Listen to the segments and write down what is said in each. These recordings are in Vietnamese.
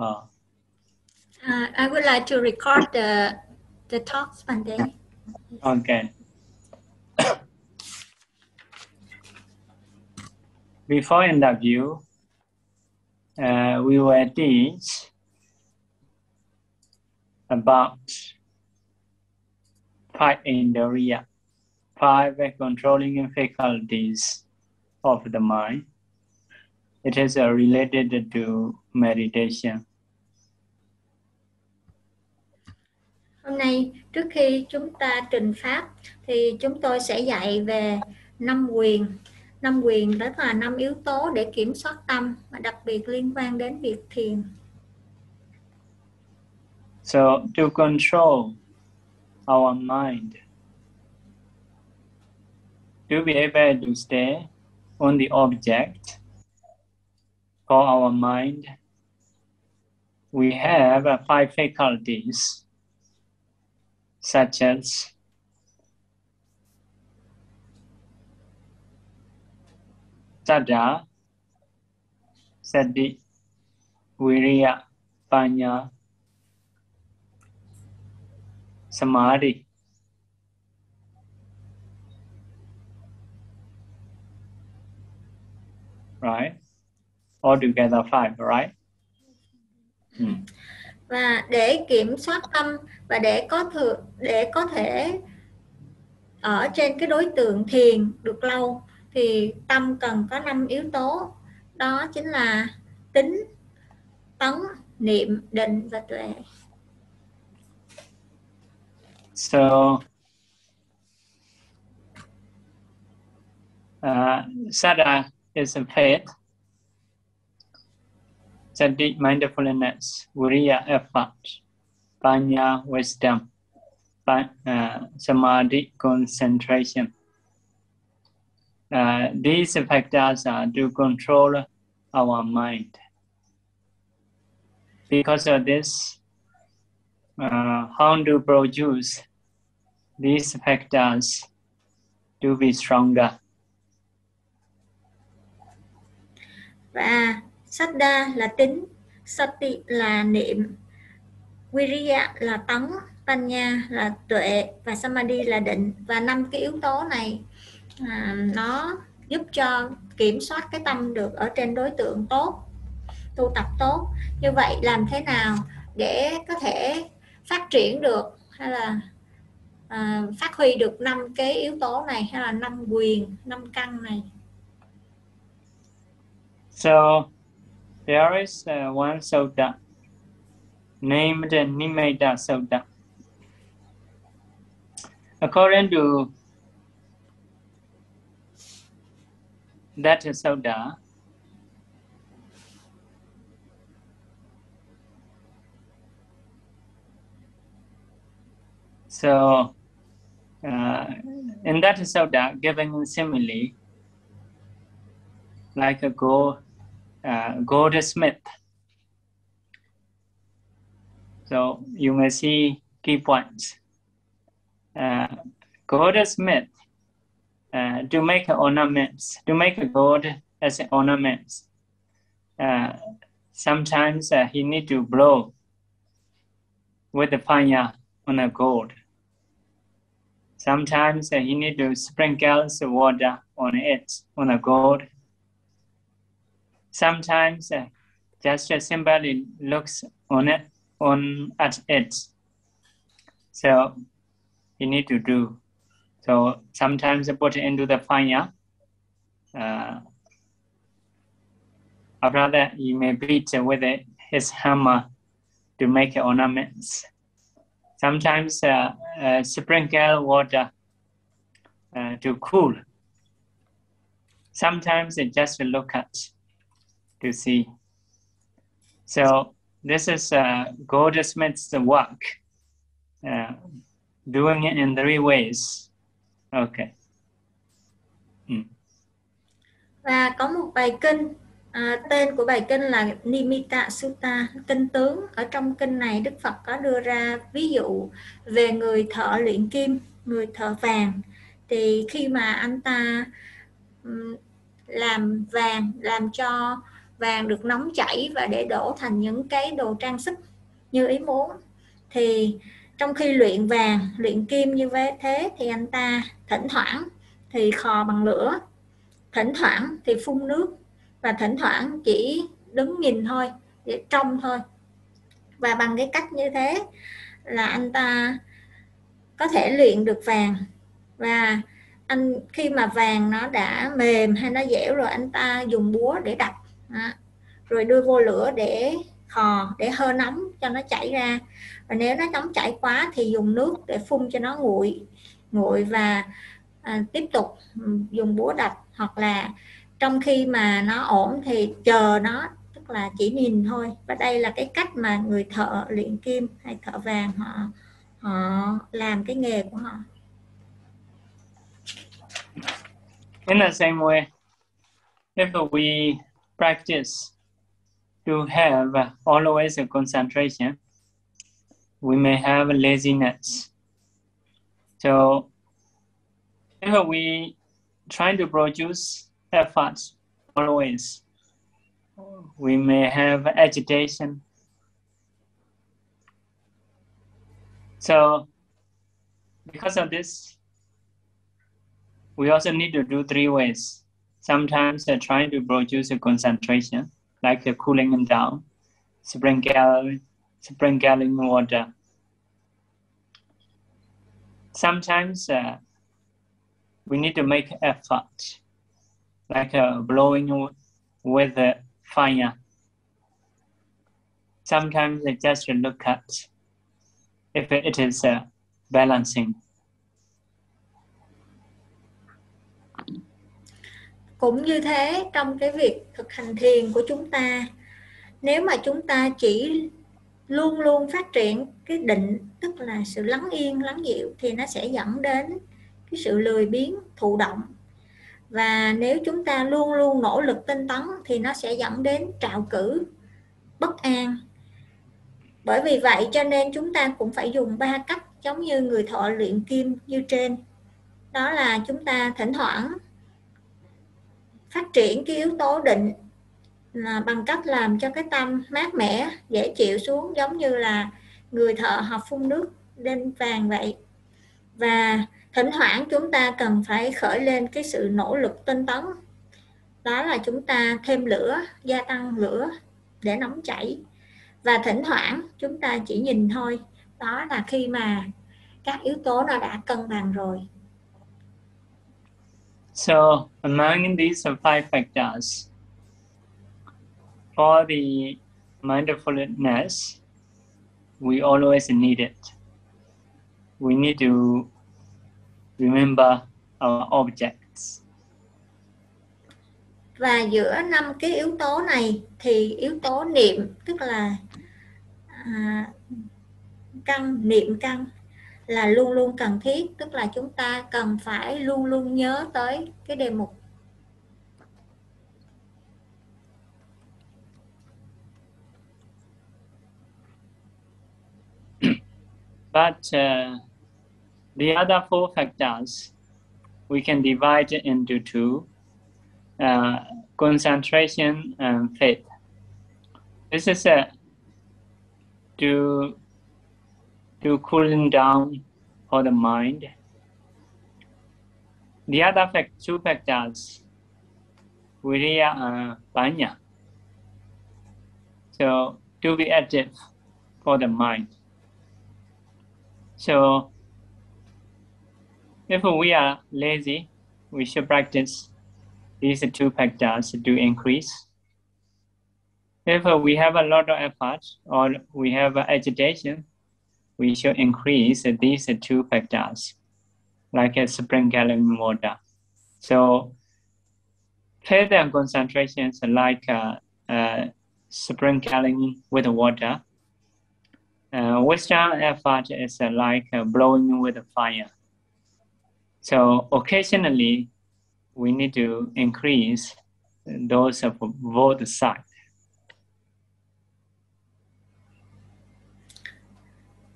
Uh, I would like to record the the talks one day. okay. Before interview, uh, we will teach about five in the indriya, five controlling faculties of the mind. It is uh, related to meditation. Hôm nay trước khi chúng ta trình pháp thì chúng tôi sẽ dạy về năm quyền. Năm quyền đó là năm yếu tố để kiểm soát tâm và đặc biệt liên quan đến việc thiền. So to control our mind, to be able to stay on the object for our mind, we have five faculties such as Sada, Sati, Viriya, Panya, Samadhi. Right? Altogether five, right? Hmm. Và để kiểm soát tâm và để có thử, để có thể ở trên cái đối tượng thiền được lâu thì tâm cần có năm yếu tố. Đó chính là tính tấn niệm định và tuệ. So, uh, Sada is a Sati, mindfulness. Viriya, effort. Panya, wisdom. Pa- uh, samadhi, concentration. Uh, these factors are to control our mind. Because of this, uh, how to produce these factors to be stronger. và Sada là tính Sati là niệm Viriya là tấn Panya là tuệ và Samadhi là định. Và năm cái yếu tố này à, nó giúp cho kiểm soát cái tâm được ở trên đối tượng tốt tu tập tốt. Như vậy làm thế nào để có thể phát triển được hay là à, phát huy được năm cái yếu tố này hay là năm quyền năm căn này? So there is uh, one sutta named Nimitta Sutta. According to that sutta, so uh, in that sutta, giving simile, like a gold, uh, goldsmith. So you may see key points. Uh, goldsmith uh, to make ornaments, to make gold as ornaments. Uh, sometimes uh, he need to blow with the fire on a gold. Sometimes uh, he need to sprinkle the water on it on a gold sometimes uh, just uh, simply looks on it on at it. So you need to do. So sometimes put it into the fire uh, after that you may beat with it, his hammer to make ornaments. Sometimes uh, uh, sprinkle water uh, to cool. Sometimes it just look at to see. So this is uh, Goldsmith's work, uh, doing it in three ways. Okay. Mm. và có một bài kinh à, tên của bài kinh là Nimitta Sutta kinh tướng ở trong kinh này Đức Phật có đưa ra ví dụ về người thợ luyện kim người thợ vàng thì khi mà anh ta làm vàng làm cho vàng được nóng chảy và để đổ thành những cái đồ trang sức như ý muốn. Thì trong khi luyện vàng, luyện kim như thế thì anh ta thỉnh thoảng thì khò bằng lửa, thỉnh thoảng thì phun nước và thỉnh thoảng chỉ đứng nhìn thôi, để trông thôi. Và bằng cái cách như thế là anh ta có thể luyện được vàng. Và anh, khi mà vàng nó đã mềm hay nó dẻo rồi, anh ta dùng búa để đập à, rồi đưa vô lửa để khò để hơi nóng cho nó chảy ra. Và nếu nó nóng chảy quá thì dùng nước để phun cho nó nguội nguội và à, tiếp tục dùng búa đập. Hoặc là trong khi mà nó ổn thì chờ nó tức là chỉ nhìn thôi. Và đây là cái cách mà người thợ luyện kim hay thợ vàng họ họ làm cái nghề của họ. In the same way, if we practice to have always a concentration, we may have laziness. So if we try to produce efforts always, we may have agitation. So because of this, we also need to do three ways. Sometimes uh, trying to produce a concentration, like the cooling down, sprinkling, sprinkling water. Sometimes uh, we need to make effort, like uh, blowing with the fire. Sometimes I just look at if it is uh, balancing. Cũng như thế, trong cái việc thực hành thiền của chúng ta, nếu mà chúng ta chỉ luôn luôn phát triển cái định, tức là sự lắng yên, lắng dịu, thì nó sẽ dẫn đến cái sự lười biếng, thụ động. Và nếu chúng ta luôn luôn nỗ lực tinh tấn, thì nó sẽ dẫn đến trạo cử, bất an. Bởi vì vậy cho nên chúng ta cũng phải dùng ba cách giống như người thọ luyện kim như trên. Đó là chúng ta thỉnh thoảng phát triển cái yếu tố định là bằng cách làm cho cái tâm mát mẻ, dễ chịu xuống, giống như là người thợ học phun nước lên vàng vậy. Và thỉnh thoảng chúng ta cần phải khởi lên cái sự nỗ lực tinh tấn. Đó là chúng ta thêm lửa, gia tăng lửa để nóng chảy. Và thỉnh thoảng chúng ta chỉ nhìn thôi, đó là khi mà các yếu tố nó đã cân bằng rồi. So among these five factors, for the mindfulness, we always need it. We need to remember our objects. Và giữa năm cái yếu tố này thì yếu tố niệm tức là à, căn niệm căn là luôn luôn cần thiết tức là chúng ta cần phải luôn luôn nhớ tới cái đề mục But uh, the other four factors we can divide into two uh, concentration and faith. This is a, to to cooling down for the mind. The other fact, two factors, Viriya and Panya. So to be active for the mind. So if we are lazy, we should practice these two factors to increase. If we have a lot of effort or we have agitation, we should increase these two factors, like a sprinkling water. So further concentrations like uh, uh, sprinkling with water. Uh, Western effort is uh, like uh, blowing with fire. So occasionally, we need to increase those of both sides.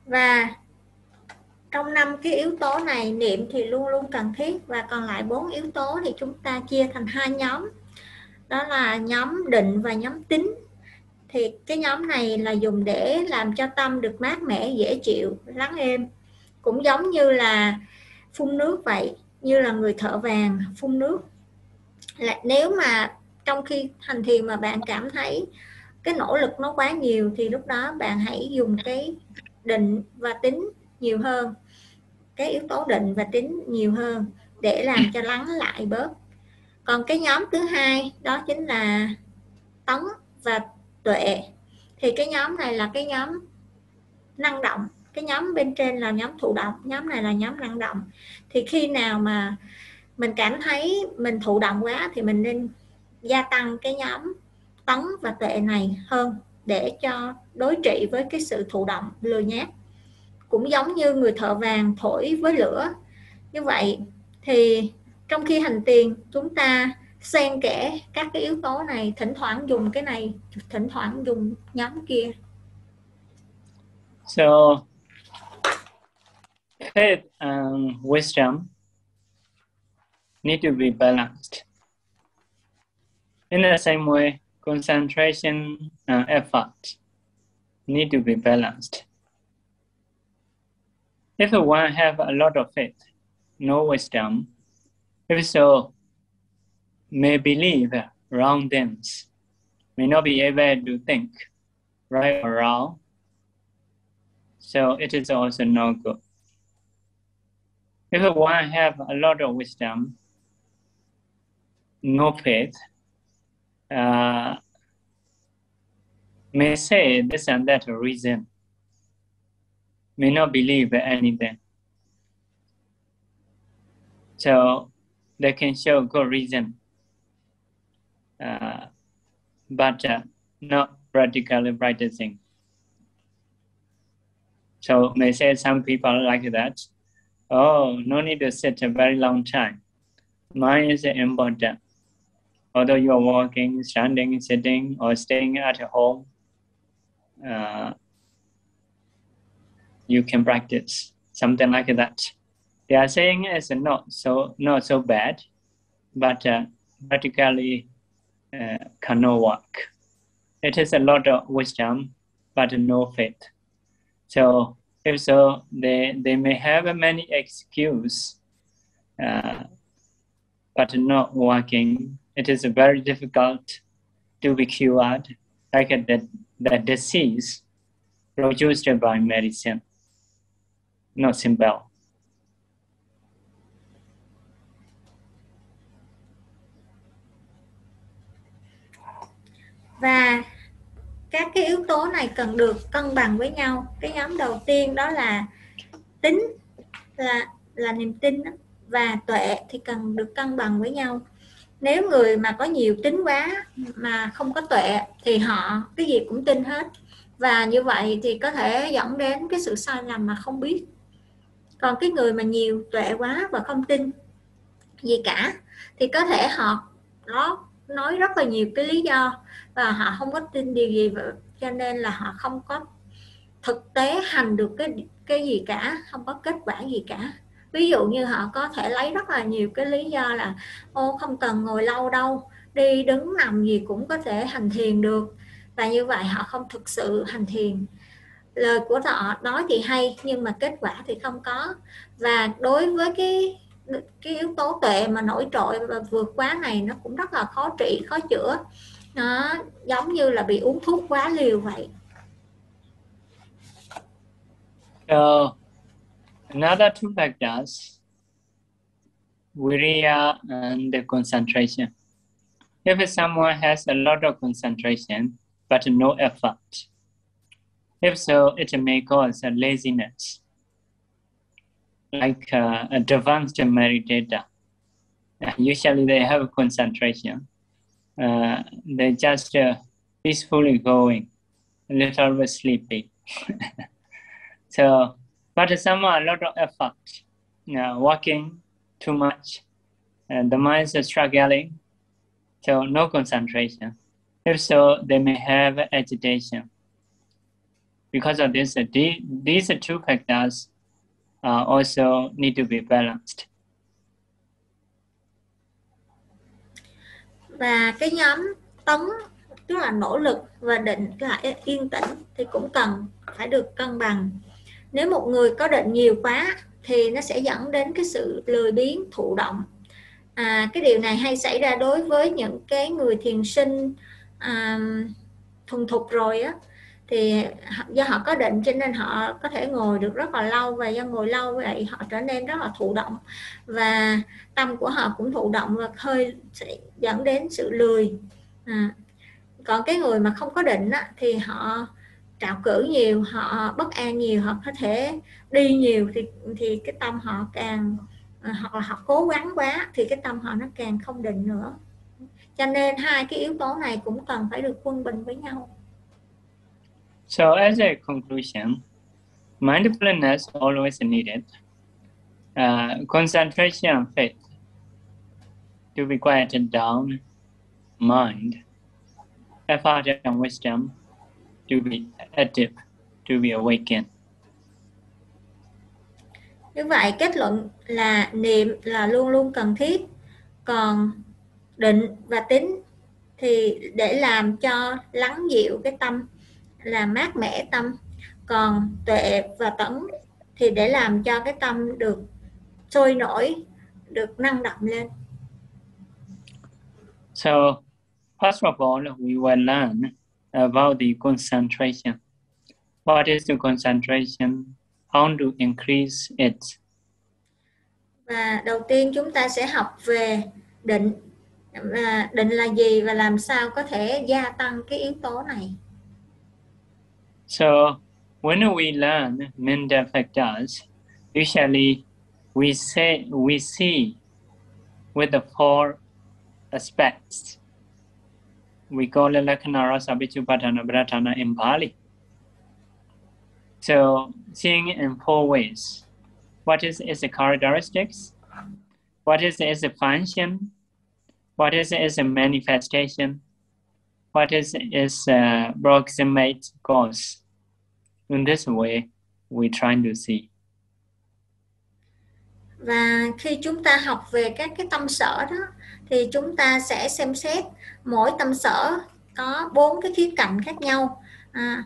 Và trong năm cái yếu tố này, niệm thì luôn luôn cần thiết. Và còn lại bốn yếu tố thì chúng ta chia thành hai nhóm. Đó là nhóm định và nhóm tính. Thì cái nhóm này là dùng để làm cho tâm được mát mẻ, dễ chịu, lắng êm. Cũng giống như là phun nước vậy, như là người thợ vàng phun nước. Là nếu mà trong khi hành thiền mà bạn cảm thấy cái nỗ lực nó quá nhiều, thì lúc đó bạn hãy dùng cái định và tính nhiều hơn. Cái yếu tố định và tính nhiều hơn để làm cho lắng lại bớt. Còn cái nhóm thứ hai đó chính là tấn và tuệ. Thì cái nhóm này là cái nhóm năng động. Cái nhóm bên trên là nhóm thụ động, nhóm này là nhóm năng động. Thì khi nào mà mình cảm thấy mình thụ động quá thì mình nên gia tăng cái nhóm tấn và tuệ này hơn để cho đối trị với cái sự thụ động, lười nhát cũng giống như người thợ vàng thổi với lửa. Như vậy thì trong khi hành tiền, chúng ta xen kẽ các cái yếu tố này, thỉnh thoảng dùng cái này, thỉnh thoảng dùng nhóm kia. So faith and um, wisdom need to be balanced. In the same way concentration and effort need to be balanced if one have a lot of faith no wisdom if so may believe wrong things, may not be able to think right or wrong. So it is also no good. If one have a lot of wisdom, no faith, uh, may say this and that reason, may not believe anything. So they can show good reason uh, but uh, not practically practicing. So may say some people like that. Oh, no need to sit a very long time. Mine is important. Although you are walking, standing, sitting, or staying at home, uh, you can practice something like that. They are saying it's not so not so bad, but uh, practically uh, cannot work. It is a lot of wisdom, but no faith. So if so, they, they may have many excuse, uh, but not working. It is very difficult to be cured, like the, the disease produced by medicine. Not simple. và các cái yếu tố này cần được cân bằng với nhau cái nhóm đầu tiên đó là tính là là niềm tin và tuệ thì cần được cân bằng với nhau nếu người mà có nhiều tính quá mà không có tuệ thì họ cái gì cũng tin hết. Và như vậy thì có thể dẫn đến cái sự sai lầm mà không biết. Còn cái người mà nhiều tuệ quá và không tin gì cả thì có thể họ nó nói rất là nhiều cái lý do và họ không có tin điều gì cho nên là họ không có thực tế hành được cái cái gì cả, không có kết quả gì cả ví dụ như họ có thể lấy rất là nhiều cái lý do là ô không cần ngồi lâu đâu đi đứng nằm gì cũng có thể hành thiền được. Và như vậy họ không thực sự hành thiền. Lời của họ nói thì hay nhưng mà kết quả thì không có. Và đối với cái cái yếu tố tuệ mà nổi trội và vượt quá này nó cũng rất là khó trị khó chữa. Nó giống như là bị uống thuốc quá liều vậy. Uh, another two factors, virya and the concentration. If someone has a lot of concentration but no effort, if so, it may cause a laziness, like uh, advanced meditator. Usually they have concentration, uh, they just uh, peacefully going, a little bit sleepy. so, but some a lot of effort, uh, working too much, and the mind is struggling, so no concentration. If so, they may have agitation. Because of this, these two factors uh, also need to be balanced. và cái nhóm tấn tức là nỗ lực và định là yên tĩnh thì cũng cần phải được cân bằng nếu một người có định nhiều quá thì nó sẽ dẫn đến cái sự lười biếng thụ động. À, cái điều này hay xảy ra đối với những cái người thiền sinh à, thuần thục rồi á. Thì do họ có định cho nên họ có thể ngồi được rất là lâu và do ngồi lâu vậy họ trở nên rất là thụ động. Và tâm của họ cũng thụ động và hơi sẽ dẫn đến sự lười. À, còn cái người mà không có định á, thì họ trạo cử nhiều họ bất an nhiều họ có thể đi nhiều thì thì cái tâm họ càng ờ, hoặc là họ cố gắng quá thì cái tâm họ nó càng không định nữa. Cho nên hai cái yếu tố này cũng cần phải được quân bình với nhau. So as a conclusion, mindfulness always needed. Uh, concentration and faith to be quieted down, mind, effort and wisdom to be active, to be awakened. Như vậy kết luận là niệm là luôn luôn cần thiết, còn định và tính thì để làm cho lắng dịu cái tâm là mát mẻ tâm. Còn tuệ và tấn thì để làm cho cái tâm được sôi nổi được năng động lên. So first of all we will learn about the concentration. What is the concentration? How to increase it? Và đầu tiên chúng ta sẽ học về định. Và định là gì và làm sao có thể gia tăng cái yếu tố này? So when we learn Minda factors, usually we say we see with the four aspects. We call it Lakanara Sabichupatana Bratana in Bali. So seeing in four ways. What is its characteristics? What is its function? What is its manifestation? what is its uh, proximate cause. In this way, we trying to see. Và khi chúng ta học về các cái tâm sở đó thì chúng ta sẽ xem xét mỗi tâm sở có bốn cái khía cạnh khác nhau à,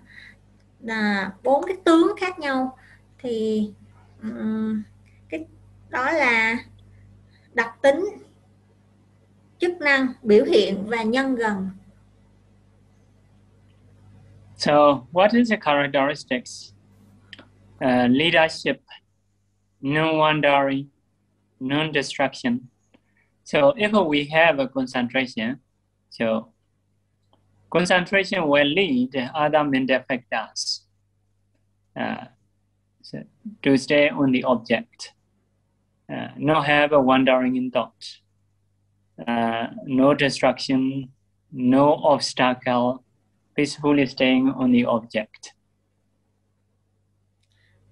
là bốn cái tướng khác nhau thì um, cái đó là đặc tính chức năng biểu hiện và nhân gần So, what is the characteristics? Uh, leadership, non-wandering, non-destruction. So, if we have a concentration, so concentration will lead other mental factors uh, so to stay on the object, uh, not have a wandering in thought, uh, no destruction, no obstacle, peacefully staying on the object.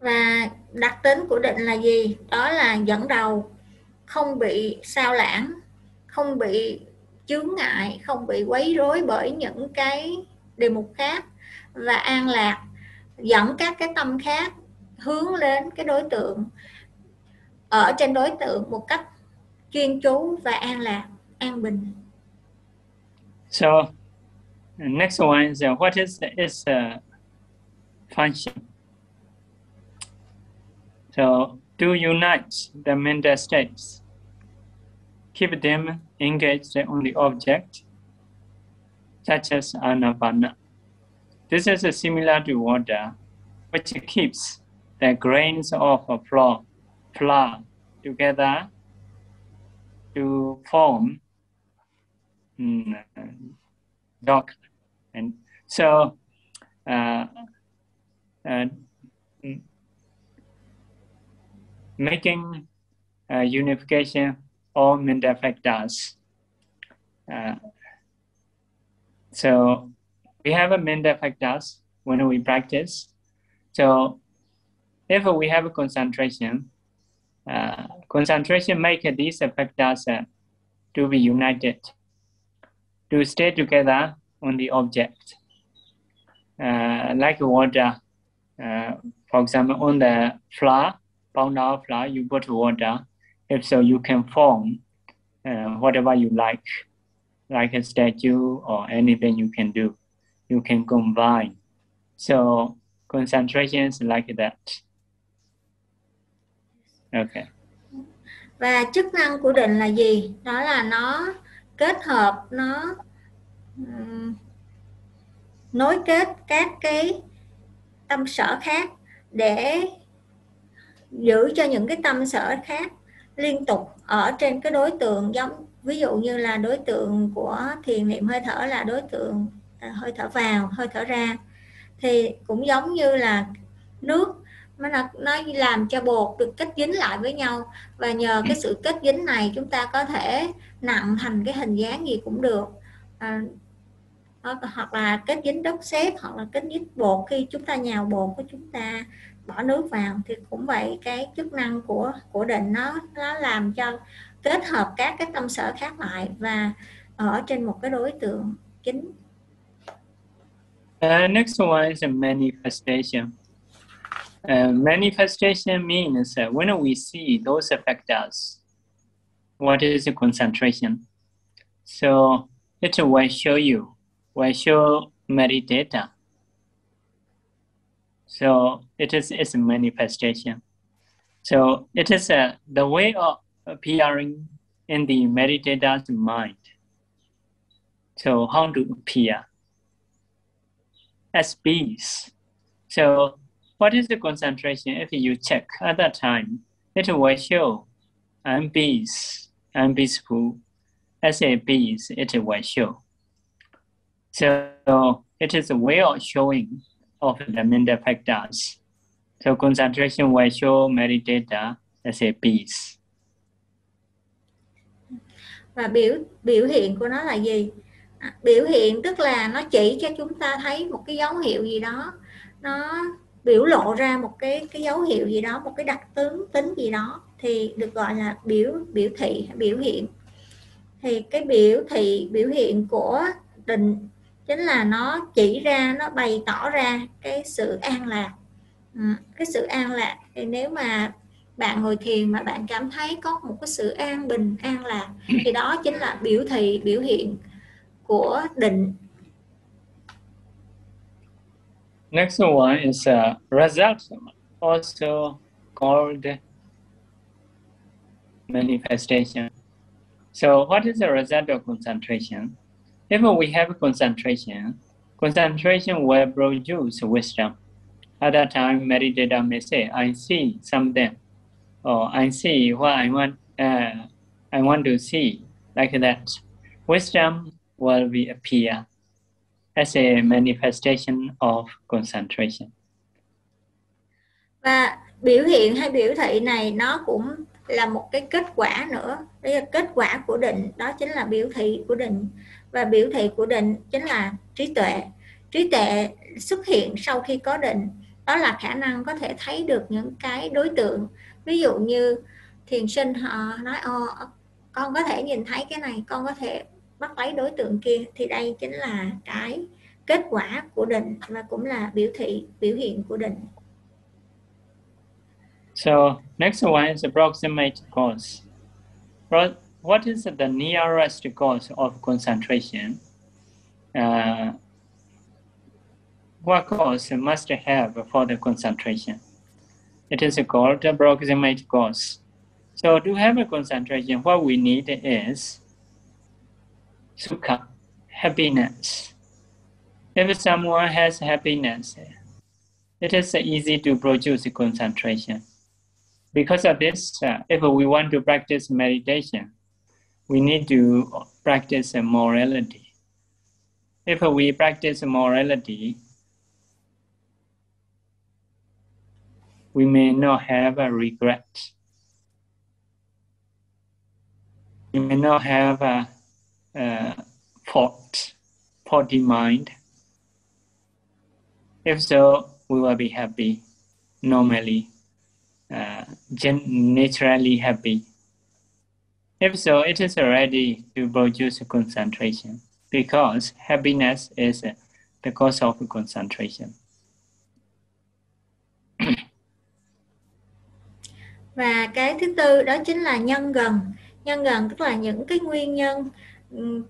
Và đặc tính của định là gì? Đó là dẫn đầu, không bị sao lãng, không bị chướng ngại, không bị quấy rối bởi những cái đề mục khác và an lạc dẫn các cái tâm khác hướng lên cái đối tượng ở trên đối tượng một cách chuyên chú và an lạc, an bình. So next one is uh, what is is uh, function? So to unite the mental states, keep them engaged on the object, such as anapana. This is similar to water, which keeps the grains of a flour, flour together to form mm, dock and so uh, uh, making uh, unification all mental factors. Uh, so we have a mental factors when we practice. So if we have a concentration, uh, concentration make these factors uh, to be united, to stay together on the object. Uh, like water, uh, for example, on the flour, pound of flour, you put water. If so, you can form uh, whatever you like. like a statue or anything you can do. You can combine. So concentration is like that. Okay. Và chức năng của định là gì? Đó là nó kết hợp nó um, nối kết các cái tâm sở khác để giữ cho những cái tâm sở khác liên tục ở trên cái đối tượng giống ví dụ như là đối tượng của thiền niệm hơi thở là đối tượng à, hơi thở vào hơi thở ra thì cũng giống như là nước nó nó làm cho bột được kết dính lại với nhau. Và nhờ cái sự kết dính này chúng ta có thể nặng thành cái hình dáng gì cũng được. À, hoặc là kết dính đất sét hoặc là kết dính bột khi chúng ta nhào bột của chúng ta bỏ nước vào thì cũng vậy cái chức năng của của định nó nó làm cho kết hợp các cái tâm sở khác lại và ở trên một cái đối tượng chính. Uh, next one is a manifestation. Uh, manifestation means uh, when we see those affect us, what is the concentration? So it will show you, will show meditator. So it is its manifestation. So it is uh, the way of appearing in the meditator's mind. So how to appear? As peace. So what is the concentration? If you check at that time, it will show I'm peace, I'm peaceful. As a peace, it will show. So it is a way of showing of the mental factors. So concentration will show meditator as a peace. và biểu biểu hiện của nó là gì à, biểu hiện tức là nó chỉ cho chúng ta thấy một cái dấu hiệu gì đó nó biểu lộ ra một cái cái dấu hiệu gì đó một cái đặc tướng tính gì đó thì được gọi là biểu biểu thị biểu hiện thì cái biểu thị biểu hiện của định chính là nó chỉ ra nó bày tỏ ra cái sự an lạc ừ, cái sự an lạc thì nếu mà bạn ngồi thiền mà bạn cảm thấy có một cái sự an bình an lạc thì đó chính là biểu thị biểu hiện của định Next one is uh, a result, also called manifestation. So, what is the result of concentration? If we have concentration, concentration will produce wisdom. At that time, meditator may say, I see something or I see what I want uh, I want to see like that. Wisdom will be appear as a manifestation of concentration. Và biểu hiện hay biểu thị này nó cũng là một cái kết quả nữa. Đây là kết quả của định, đó chính là biểu thị của định và biểu thị của định chính là trí tuệ. Trí tuệ xuất hiện sau khi có định, đó là khả năng có thể thấy được những cái đối tượng ví dụ như thiền sinh họ nói ô con có thể nhìn thấy cái này con có thể bắt lấy đối tượng kia thì đây chính là cái kết quả của định và cũng là biểu thị biểu hiện của định So next one is approximate cause. What is the nearest cause of concentration? Uh, what cause must have for the concentration? It is called the approximate cause. So to have a concentration, what we need is sukha, happiness. If someone has happiness, it is easy to produce concentration. Because of this, uh, if we want to practice meditation, we need to practice a morality. If we practice morality, we may not have a regret. We may not have a, a fault, faulty mind. If so, we will be happy, normally, uh, naturally happy. If so, it is ready to produce concentration because happiness is the cause of concentration. và cái thứ tư đó chính là nhân gần. Nhân gần tức là những cái nguyên nhân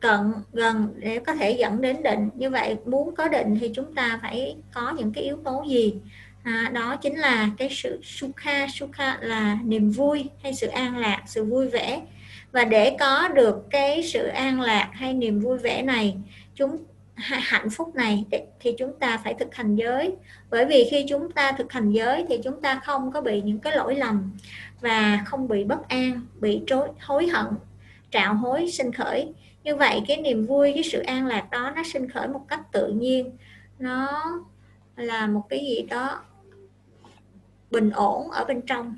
cận gần để có thể dẫn đến định. Như vậy muốn có định thì chúng ta phải có những cái yếu tố gì? À, đó chính là cái sự sukha. Sukha là niềm vui hay sự an lạc sự vui vẻ và để có được cái sự an lạc hay niềm vui vẻ này, chúng hạnh phúc này, thì chúng ta phải thực hành giới. Bởi vì khi chúng ta thực hành giới thì chúng ta không có bị những cái lỗi lầm và không bị bất an, bị trối, hối hận, trạo hối, sinh khởi. Như vậy, cái niềm vui, cái sự an lạc đó nó sinh khởi một cách tự nhiên. Nó là một cái gì đó bình ổn ở bên trong.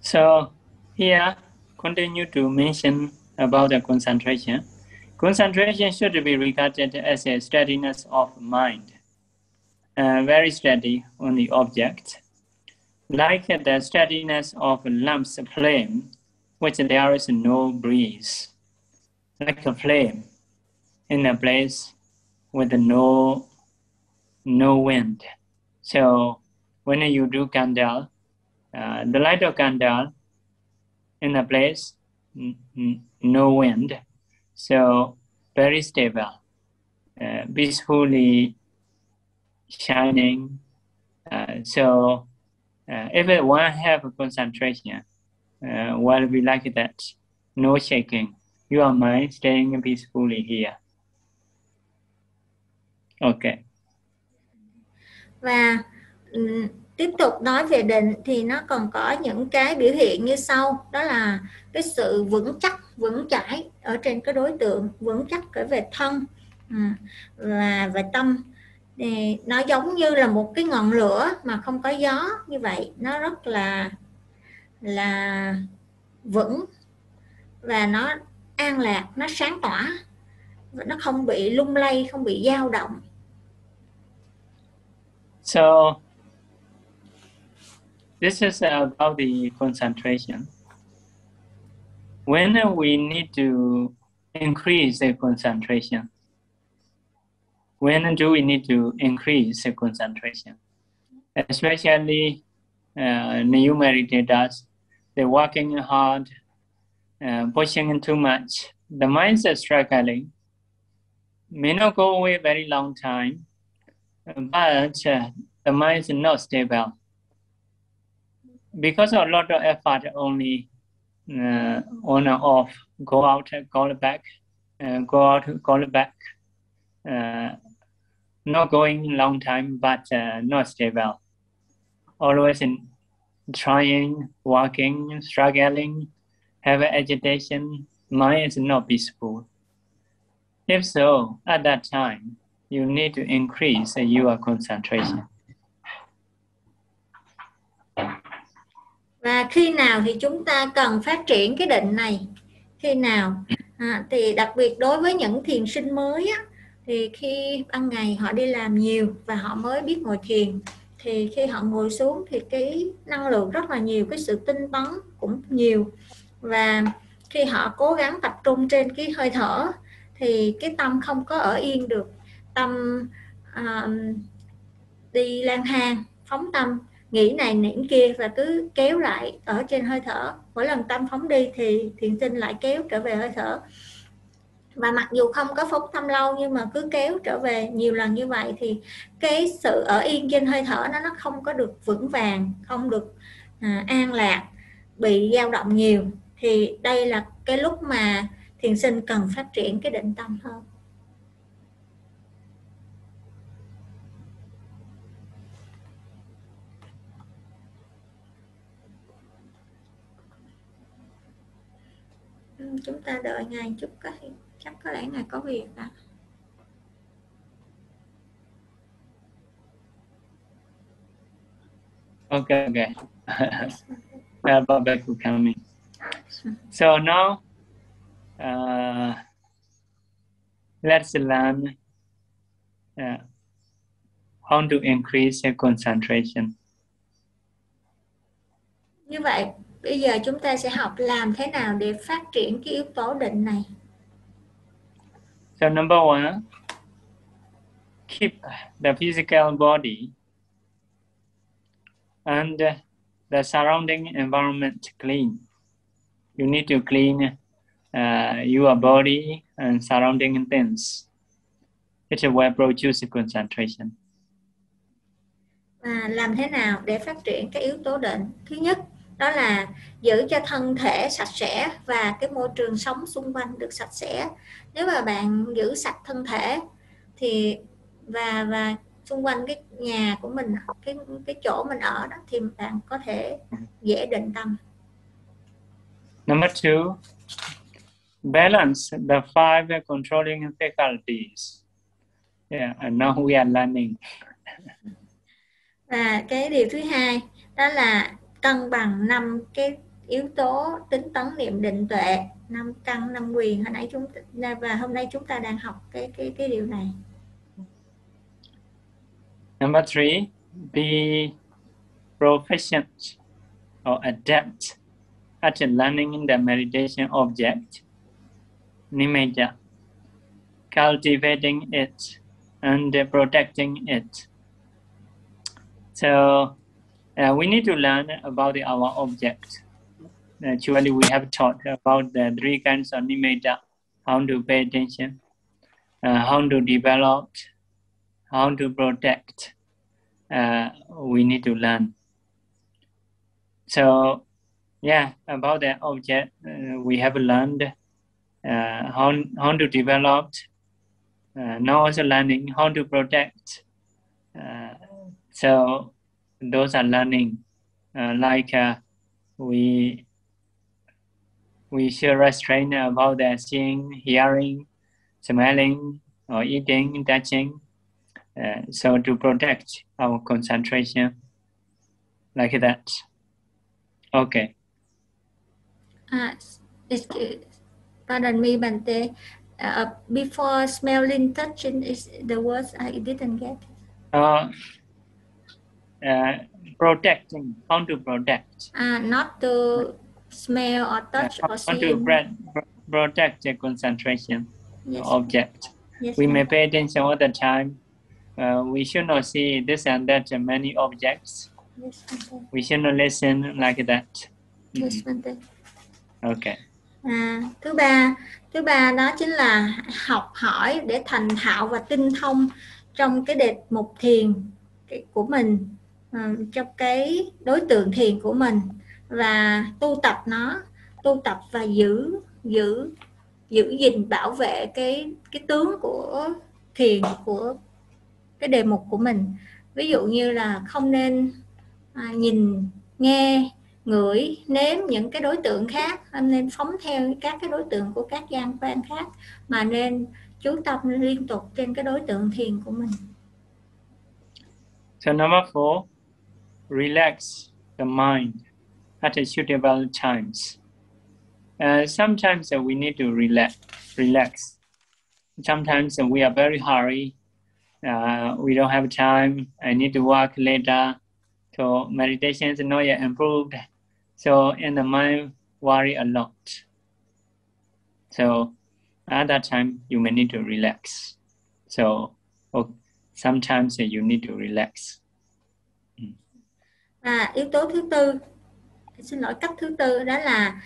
So here continue to mention about the concentration. Concentration should be regarded as a steadiness of mind uh, very steady on the object. Like the steadiness of lamp's flame which there is no breeze, like a flame in a place with no no wind. So when you do candle, uh, the light of candle in a place no wind, so very stable, uh, peacefully shining. Uh, so uh, if one have a concentration, uh, while we like that, no shaking. Your mind staying peacefully here. Okay. Um, tiếp tục nói về định thì nó còn có những cái biểu hiện như sau. Đó là cái sự vững chắc, vững chãi ở trên cái đối tượng, vững chắc ở về thân ừ, và về tâm. Thì nó giống như là một cái ngọn lửa mà không có gió. Như vậy nó rất là là vững và nó an lạc, nó sáng tỏa và nó không bị lung lay, không bị dao động. So this is about the concentration when we need to increase the concentration when do we need to increase the concentration especially uh, meditators they're working hard, uh, pushing too much. The mind is struggling. May not go away very long time, but uh, the mind is not stable. Because a lot of effort only uh, on and off, go out, call it back, uh, go out, call it back. Uh, not going long time, but uh, not stable. Always in trying, walking, struggling, have agitation, mind is not peaceful. If so, at that time, you need to increase your concentration. Và khi nào thì chúng ta cần phát triển cái định này? Khi nào? À, thì đặc biệt đối với những thiền sinh mới á, thì khi ban ngày họ đi làm nhiều và họ mới biết ngồi thiền thì khi họ ngồi xuống thì cái năng lượng rất là nhiều cái sự tinh tấn cũng nhiều và khi họ cố gắng tập trung trên cái hơi thở thì cái tâm không có ở yên được tâm uh, đi lang thang phóng tâm nghĩ này nghĩ kia và cứ kéo lại ở trên hơi thở. Mỗi lần tâm phóng đi thì thiền sinh lại kéo trở về hơi thở. Và mặc dù không có phóng tâm lâu nhưng mà cứ kéo trở về nhiều lần như vậy thì cái sự ở yên trên hơi thở nó nó không có được vững vàng không được à, an lạc bị dao động nhiều. Thì đây là cái lúc mà thiền sinh cần phát triển cái định tâm hơn. Chúng ta đợi ngài chút cái chắc có lẽ ngài có việc ạ Okay, okay. well, Bobek will come in. So now, uh, let's learn uh, how to increase your concentration. Như vậy, bây giờ chúng ta sẽ học làm thế nào để phát triển cái yếu tố định này. So number one, keep the physical body and the surrounding environment clean. You need to clean uh, your body and surrounding things. It will produce concentration. À, làm thế nào để phát triển cái yếu tố định? Thứ nhất, đó là giữ cho thân thể sạch sẽ và cái môi trường sống xung quanh được sạch sẽ. Nếu mà bạn giữ sạch thân thể thì và và xung quanh cái nhà của mình cái cái chỗ mình ở đó thì bạn có thể dễ định tâm. Number two, balance the five controlling faculties. Yeah, and now we are learning. Và cái điều thứ hai đó là cân bằng năm cái yếu tố tính tấn niệm định tuệ năm căn năm quyền. Hồi nãy chúng và hôm nay chúng ta đang học cái cái cái điều này. Number three, be proficient or adept at learning the meditation object, nimitta, cultivating it and protecting it. So uh, we need to learn about our object. Actually, we have taught about the three kinds of nimitta, how to pay attention, uh, how to develop how to protect, uh, we need to learn. So, yeah, about the object, uh, we have learned uh, how, how to develop, uh, now also learning how to protect. Uh, so, those are learning. Uh, like we we should restrain about the seeing, hearing, smelling, or eating, touching, uh, so to protect our concentration like that. Okay. Uh, excuse, pardon me, Bante. Uh, before smelling, touching is the words I didn't get. Uh, uh, protecting. How to protect? Uh, not to smell or touch uh, or see. How to protect the concentration yes. object. Yes, we may pay attention all the time uh, we should not see this and that many objects. Yes, we should not listen like that. Yes, Okay. À, thứ ba thứ ba đó chính là học hỏi để thành thạo và tinh thông trong cái đề mục thiền của mình Ừ, uh, trong cái đối tượng thiền của mình và tu tập nó tu tập và giữ giữ giữ gìn bảo vệ cái cái tướng của thiền của cái đề mục của mình. Ví dụ như là không nên à, nhìn nghe ngửi nếm những cái đối tượng khác không nên phóng theo các cái đối tượng của các gian quan khác mà nên chú tâm liên tục trên cái đối tượng thiền của mình. So number phổ. Relax the mind at suitable times. Uh, sometimes uh, we need to relax. Relax. Sometimes uh, we are very hurry uh, we don't have time. I need to work later. So meditation is not yet improved. So in the mind worry a lot. So at that time you may need to relax. So okay, sometimes you need to relax. À, yếu tố thứ tư. Xin lỗi cách thứ tư đó là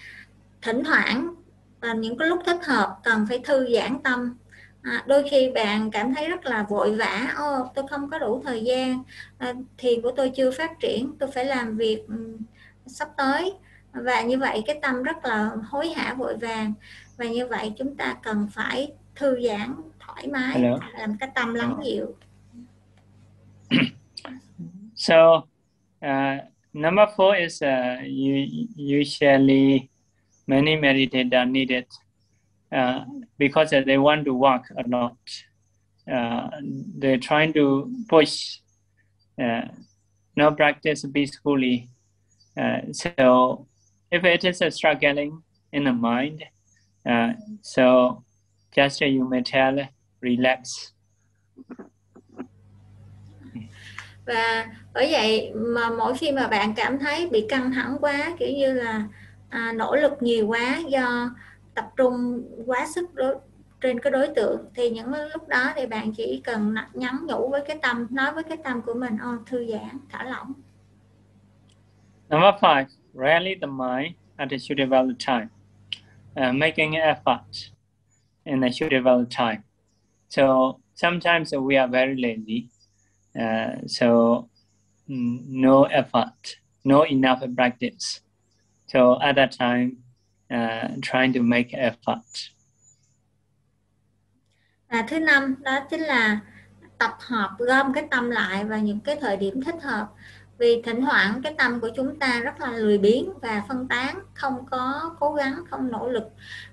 thỉnh thoảng và những cái lúc thích hợp cần phải thư giãn tâm. À, đôi khi bạn cảm thấy rất là vội vã ô tôi không có đủ thời gian à, thiền của tôi chưa phát triển tôi phải làm việc um, sắp tới. Và như vậy cái tâm rất là hối hả vội vàng. Và như vậy chúng ta cần phải thư giãn thoải mái Hello. làm cái tâm lắng dịu. So number four is uh, usually many meditators needed uh, because they want to work a lot. Uh, they're trying to push, uh, no practice peacefully. Uh, so if it is a struggling in the mind, uh, so just you may tell, relax. Và bởi vậy mà mỗi khi mà bạn cảm thấy bị căng thẳng quá, kiểu như là à, nỗ lực nhiều quá do tập trung quá sức đối, trên cái đối tượng thì những lúc đó thì bạn chỉ cần nhắn nhủ với cái tâm nói với cái tâm của mình oh, thư giãn thả lỏng Number five, rally the mind at a suitable time. uh, making an effort in a suitable time. So sometimes we are very lazy. Uh, so mm, no effort, no enough practice. So at that time, uh, trying to make effort. Và thứ năm đó chính là tập hợp gom cái tâm lại vào những cái thời điểm thích hợp vì thỉnh thoảng cái tâm của chúng ta rất là lười biếng và phân tán không có cố gắng không nỗ lực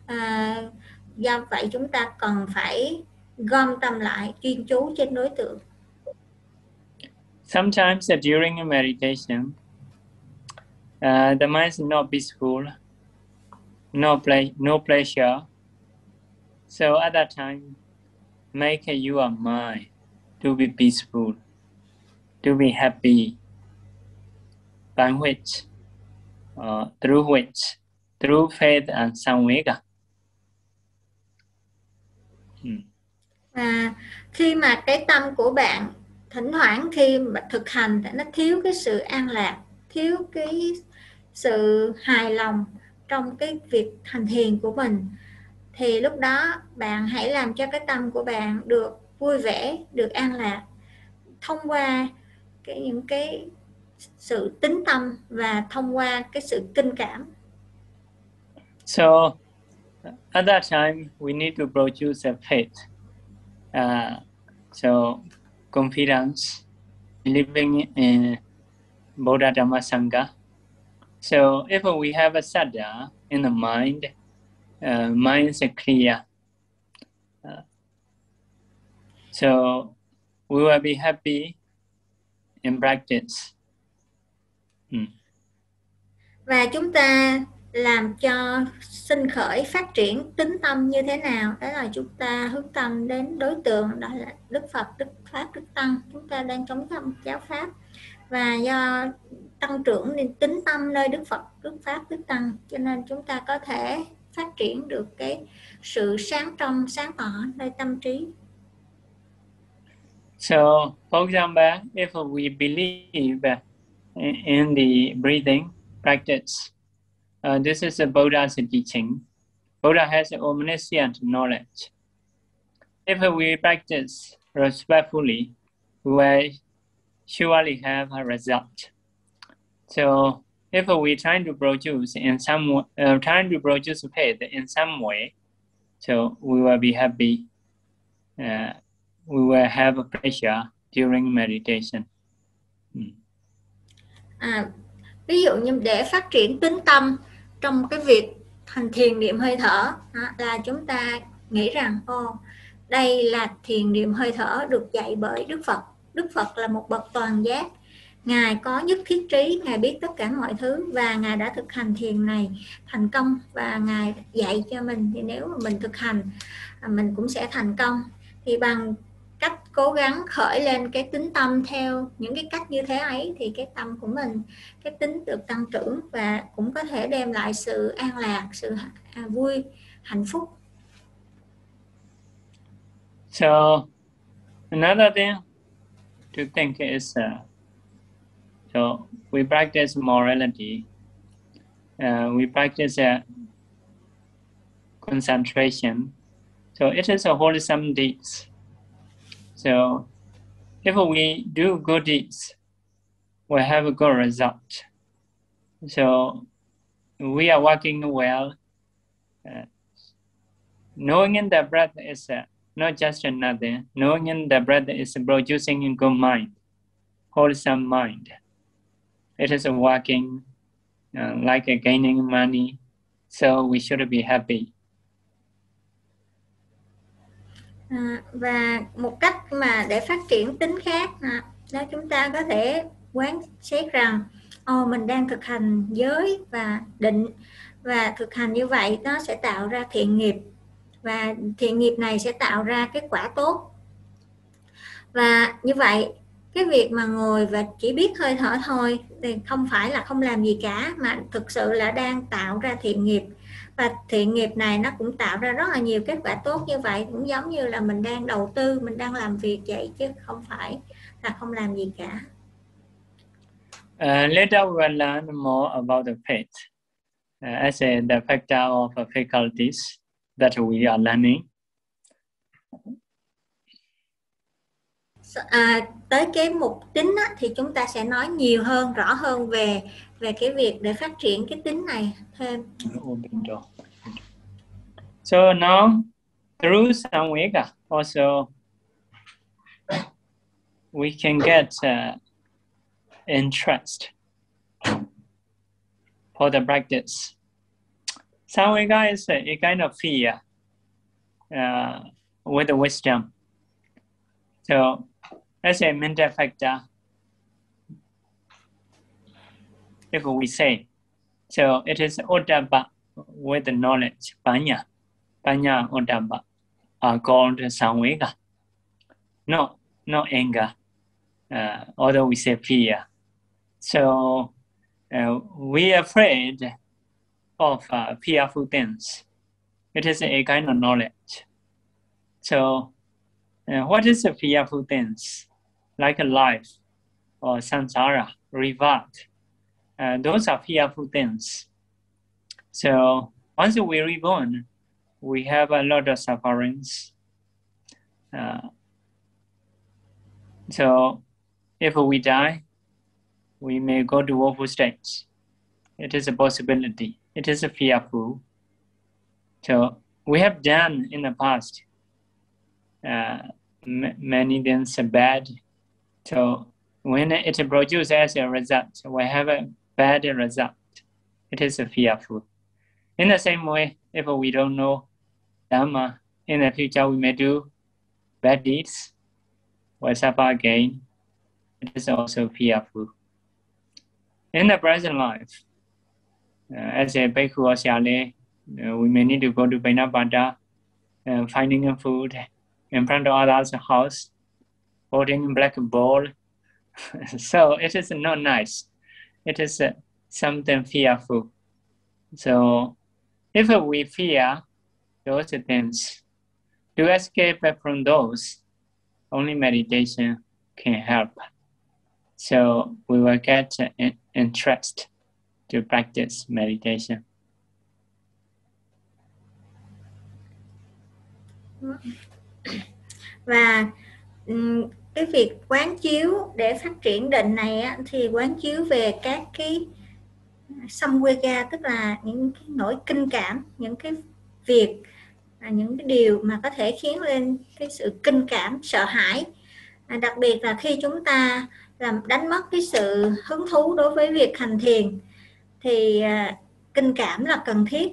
à, do vậy chúng ta cần phải gom tâm lại chuyên chú trên đối tượng sometimes uh, during a meditation uh, the mind is not peaceful no play no pleasure so at that time make your mind to be peaceful to be happy by which, uh, through which, through faith and samvega. Hmm. À, khi mà cái tâm của bạn thỉnh thoảng khi mà thực hành nó thiếu cái sự an lạc, thiếu cái sự hài lòng trong cái việc hành thiền của mình thì lúc đó bạn hãy làm cho cái tâm của bạn được vui vẻ, được an lạc thông qua cái những cái sự tính tâm và thông qua cái sự kinh cảm. So at that time we need to produce a faith. Uh, so confidence, living in Buddha Dhamma Sangha. So if we have a sada in the mind, uh, mind is clear. Uh, so we will be happy in practice. Ừ. và chúng ta làm cho sinh khởi phát triển tính tâm như thế nào? Đó là chúng ta hướng tâm đến đối tượng đó là đức phật đức pháp đức tăng. Chúng ta đang chống tâm giáo pháp. Và do tăng trưởng nên tính tâm nơi đức phật đức pháp đức tăng cho nên chúng ta có thể phát triển được cái sự sáng trong sáng tỏ nơi tâm trí. So, for example, if we believe in the breathing practice. Uh, this is the Buddha's teaching. Buddha has omniscient knowledge. If we practice respectfully, we will surely have a result. So if we trying to produce in some uh, trying to produce faith in some way, so we will be happy. Uh, we will have a pleasure during meditation. Mm. Ví dụ như để phát triển tính tâm trong cái việc thành thiền niệm hơi thở là chúng ta nghĩ rằng ô đây là thiền niệm hơi thở được dạy bởi Đức Phật. Đức Phật là một bậc toàn giác. Ngài có nhất thiết trí, Ngài biết tất cả mọi thứ và Ngài đã thực hành thiền này thành công và Ngài dạy cho mình. Thì nếu mà mình thực hành à, mình cũng sẽ thành công. Thì bằng cách cố gắng khởi lên cái tính tâm theo những cái cách như thế ấy thì cái tâm của mình cái tính được tăng trưởng và cũng có thể đem lại sự an lạc sự à, vui hạnh phúc. So another thing to think is uh, so we practice morality. Uh, we practice uh, concentration. So it is a wholesome deeds. So if we do good deeds, we have a good result. So we are working well. Uh, knowing the breath is uh, not just another. Knowing in the breath is producing a good mind, wholesome mind. It is working uh, like gaining money. So we should be happy. À, và một cách mà để phát triển tính khác à, đó chúng ta có thể quán xét rằng ồ mình đang thực hành giới và định và thực hành như vậy nó sẽ tạo ra thiện nghiệp và thiện nghiệp này sẽ tạo ra kết quả tốt. Và như vậy cái việc mà ngồi và chỉ biết hơi thở thôi thì không phải là không làm gì cả mà thực sự là đang tạo ra thiện nghiệp và thiện nghiệp này nó cũng tạo ra rất là nhiều kết quả tốt như vậy cũng giống như là mình đang đầu tư mình đang làm việc vậy chứ không phải là không làm gì cả Uh, later we will learn more about the faith. uh, as a the factor of uh, faculties that we are learning. À, tới cái mục tính á, thì chúng ta sẽ nói nhiều hơn rõ hơn về về cái việc để phát triển cái tính này thêm. So now through Samvega à, also we can get uh, interest for the practice. Samvega is a, a kind of fear uh, uh, with the wisdom. So as a mental factor, if we say, so it is Oddabba with the knowledge, Panya, Panya Oddabba are called Samvega. No, no anger, uh, although we say fear. So uh, we are afraid of uh, fearful things. It is a kind of knowledge. So, uh, what is the fearful things? Like a life or samsara, rebirth. Uh, those are fearful things. So, once we reborn, we have a lot of sufferings. Uh, so, if we die, we may go to woeful states. It is a possibility. It is a fearful. So we have done in the past uh, m- many things bad. So when it produces as a result, we have a bad result. It is fearful. In the same way, if we don't know Dhamma, in the future we may do bad deeds or suffer again. It is also fearful in the present life, uh, as a bhikkhu or uh, we may need to go to Bainabada, uh, finding food in front of others' house, holding black ball. so it is not nice. It is uh, something fearful. So if we fear those things, to escape from those, only meditation can help. So we will get interest to practice meditation. Và cái việc quán chiếu để phát triển định này á, thì quán chiếu về các cái à, samvega tức là những cái nỗi kinh cảm, những cái việc à, những cái điều mà có thể khiến lên cái sự kinh cảm, sợ hãi. À, đặc biệt là khi chúng ta làm đánh mất cái sự hứng thú đối với việc hành thiền thì à, kinh cảm là cần thiết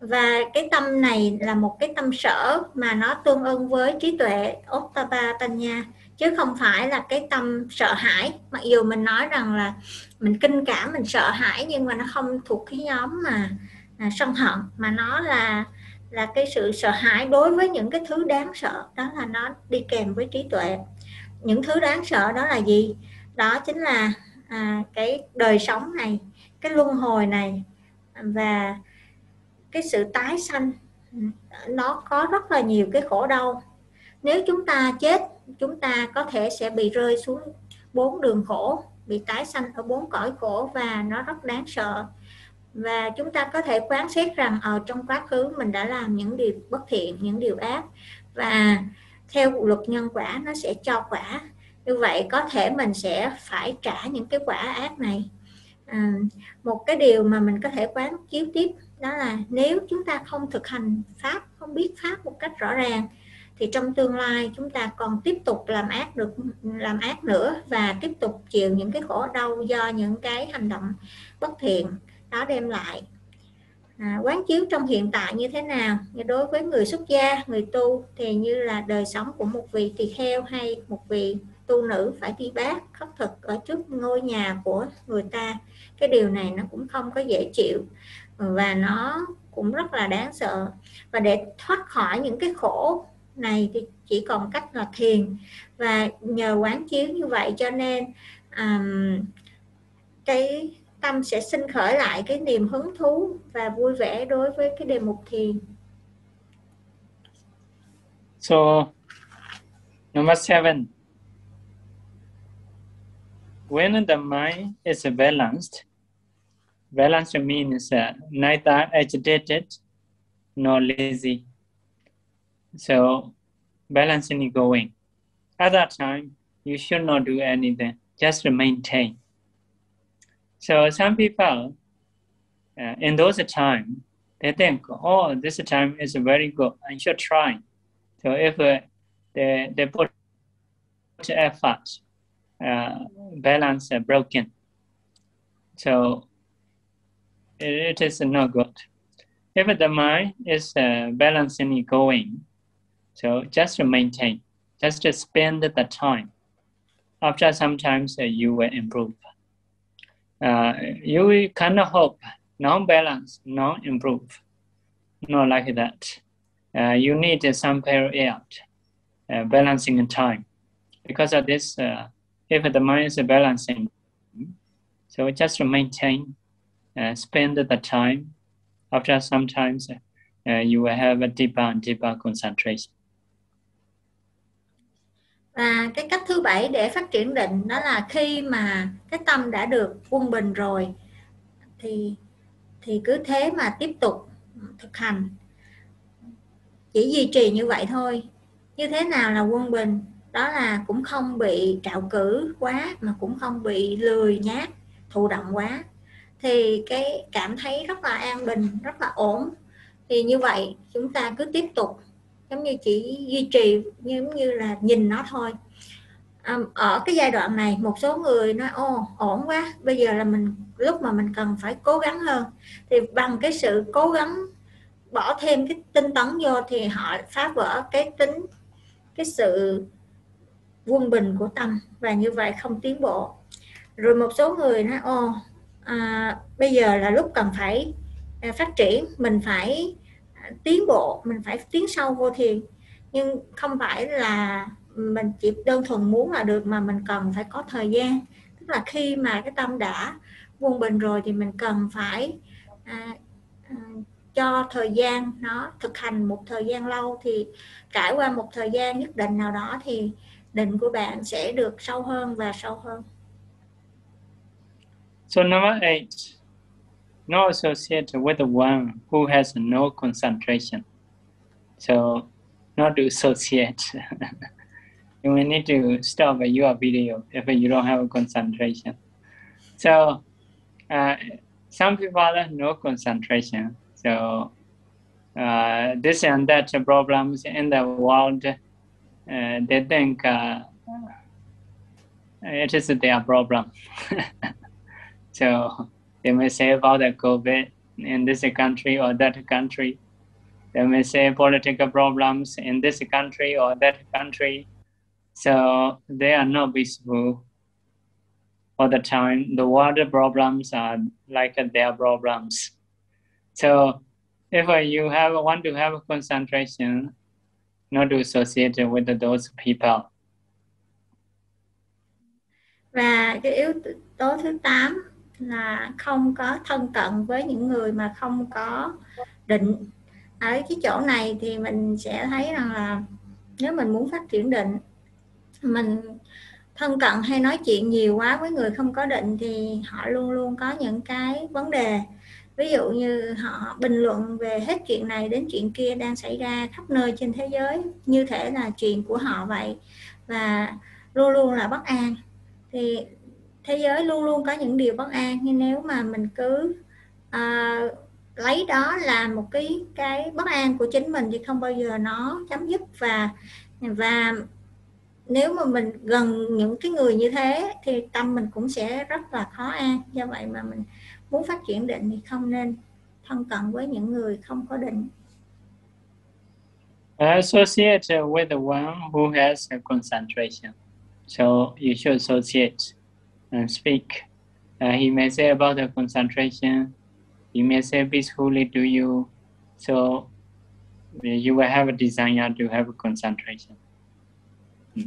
và cái tâm này là một cái tâm sở mà nó tương ưng với trí tuệ Ottapa Panya chứ không phải là cái tâm sợ hãi. Mặc dù mình nói rằng là mình kinh cảm mình sợ hãi nhưng mà nó không thuộc cái nhóm mà à, sân hận mà nó là là cái sự sợ hãi đối với những cái thứ đáng sợ. Đó là nó đi kèm với trí tuệ. Những thứ đáng sợ đó là gì? Đó chính là à, cái đời sống này cái luân hồi này và cái sự tái sanh. Nó có rất là nhiều cái khổ đau. Nếu chúng ta chết chúng ta có thể sẽ bị rơi xuống bốn đường khổ bị tái sanh ở bốn cõi khổ và nó rất đáng sợ. Và chúng ta có thể quán xét rằng ở trong quá khứ mình đã làm những điều bất thiện những điều ác và theo luật nhân quả nó sẽ cho quả. Như vậy có thể mình sẽ phải trả những cái quả ác này. À, một cái điều mà mình có thể quán chiếu tiếp đó là nếu chúng ta không thực hành pháp không biết pháp một cách rõ ràng thì trong tương lai chúng ta còn tiếp tục làm ác được làm ác nữa và tiếp tục chịu những cái khổ đau do những cái hành động bất thiện đó đem lại. À, quán chiếu trong hiện tại như thế nào? Như đối với người xuất gia người tu thì như là đời sống của một vị tỳ kheo hay một vị tu nữ phải đi bác khất thực ở trước ngôi nhà của người ta. Cái điều này nó cũng không có dễ chịu và nó cũng rất là đáng sợ. Và để thoát khỏi những cái khổ này thì chỉ còn cách là thiền và nhờ quán chiếu như vậy cho nên um, cái tâm sẽ sinh khởi lại cái niềm hứng thú và vui vẻ đối với cái đề mục thiền. So number seven. when the mind is balanced, balanced means uh, neither agitated nor lazy. So balancing is going. At that time, you should not do anything, just maintain. So some people, uh, in those time, they think, oh, this time is very good, I should try. So if uh, they, they put effort, uh, balance broken. So it, it is not good. If the mind is uh, balancing going, so just to maintain, just to spend the time. After sometimes uh, you will improve. Uh, you cannot hope non-balance, non-improve. Not like that. Uh, you need some period uh, balancing in time. Because of this, uh, if the mind is balancing, so just to maintain, uh, spend the time. After sometimes uh, you will have a deeper and deeper concentration. Và cái cách thứ bảy để phát triển định đó là khi mà cái tâm đã được quân bình rồi, thì thì cứ thế mà tiếp tục thực hành. Chỉ duy trì như vậy thôi. Như thế nào là quân bình? Đó là cũng không bị trạo cử quá, mà cũng không bị lười nhát thụ động quá. Thì cái cảm thấy rất là an bình, rất là ổn. Thì như vậy chúng ta cứ tiếp tục giống như chỉ duy trì giống như là nhìn nó thôi. À, ở cái giai đoạn này một số người nói ô ổn quá bây giờ là mình lúc mà mình cần phải cố gắng hơn. Thì bằng cái sự cố gắng bỏ thêm cái tinh tấn vô thì họ phá vỡ cái tính cái sự quân bình của tâm và như vậy không tiến bộ. Rồi một số người nói ô à, bây giờ là lúc cần phải à, phát triển mình phải tiến bộ mình phải tiến sâu vô thiền. Nhưng không phải là mình chỉ đơn thuần muốn là được mà mình cần phải có thời gian. Tức là khi mà cái tâm đã quân bình rồi thì mình cần phải à, à, cho thời gian nó thực hành một thời gian lâu. Thì trải qua một thời gian nhất định nào đó thì định của bạn sẽ được sâu hơn và sâu hơn. So number eight, no associate with the one who has no concentration. So not to associate. you will need to stop your video if you don't have a concentration. So uh, some people have no concentration. So uh, this and that problems in the world, uh, they think uh, it is their problem. so they may say about the COVID in this country or that country. They may say political problems in this country or that country. So they are not peaceful all the time. The water problems are like their problems. So if you have want to have concentration, not to associate with those people. Và cái yếu tố thứ 8 là không có thân cận với những người mà không có định. Ở cái chỗ này thì mình sẽ thấy rằng là nếu mình muốn phát triển định, mình thân cận hay nói chuyện nhiều quá với người không có định thì họ luôn luôn có những cái vấn đề ví dụ như họ bình luận về hết chuyện này đến chuyện kia đang xảy ra khắp nơi trên thế giới như thể là chuyện của họ vậy và luôn luôn là bất an thì thế giới luôn luôn có những điều bất an. Nhưng nếu mà mình cứ uh, lấy đó là một cái cái bất an của chính mình thì không bao giờ nó chấm dứt. Và và nếu mà mình gần những cái người như thế thì tâm mình cũng sẽ rất là khó an. Do vậy mà mình muốn phát triển định thì không nên thân cận với những người không có định. Associate with the one who has a concentration. So you should associate Uh, speak. Uh, he may say about the concentration. He may say peacefully to you. So uh, you will have a desire to have a concentration. Hmm.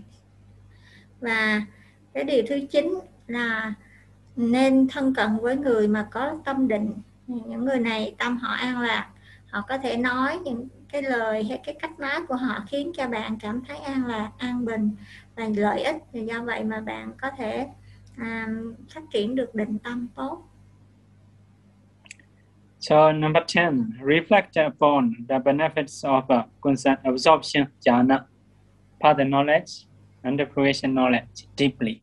Và cái điều thứ chín là nên thân cận với người mà có tâm định. Những người này tâm họ an lạc. Họ có thể nói những cái lời hay cái cách nói của họ khiến cho bạn cảm thấy an lạc an bình và lợi ích. Thì do vậy mà bạn có thể phát triển được định tâm tốt So number 10, reflect upon the benefits of uh, consent absorption jhana, path knowledge, and the progression knowledge deeply.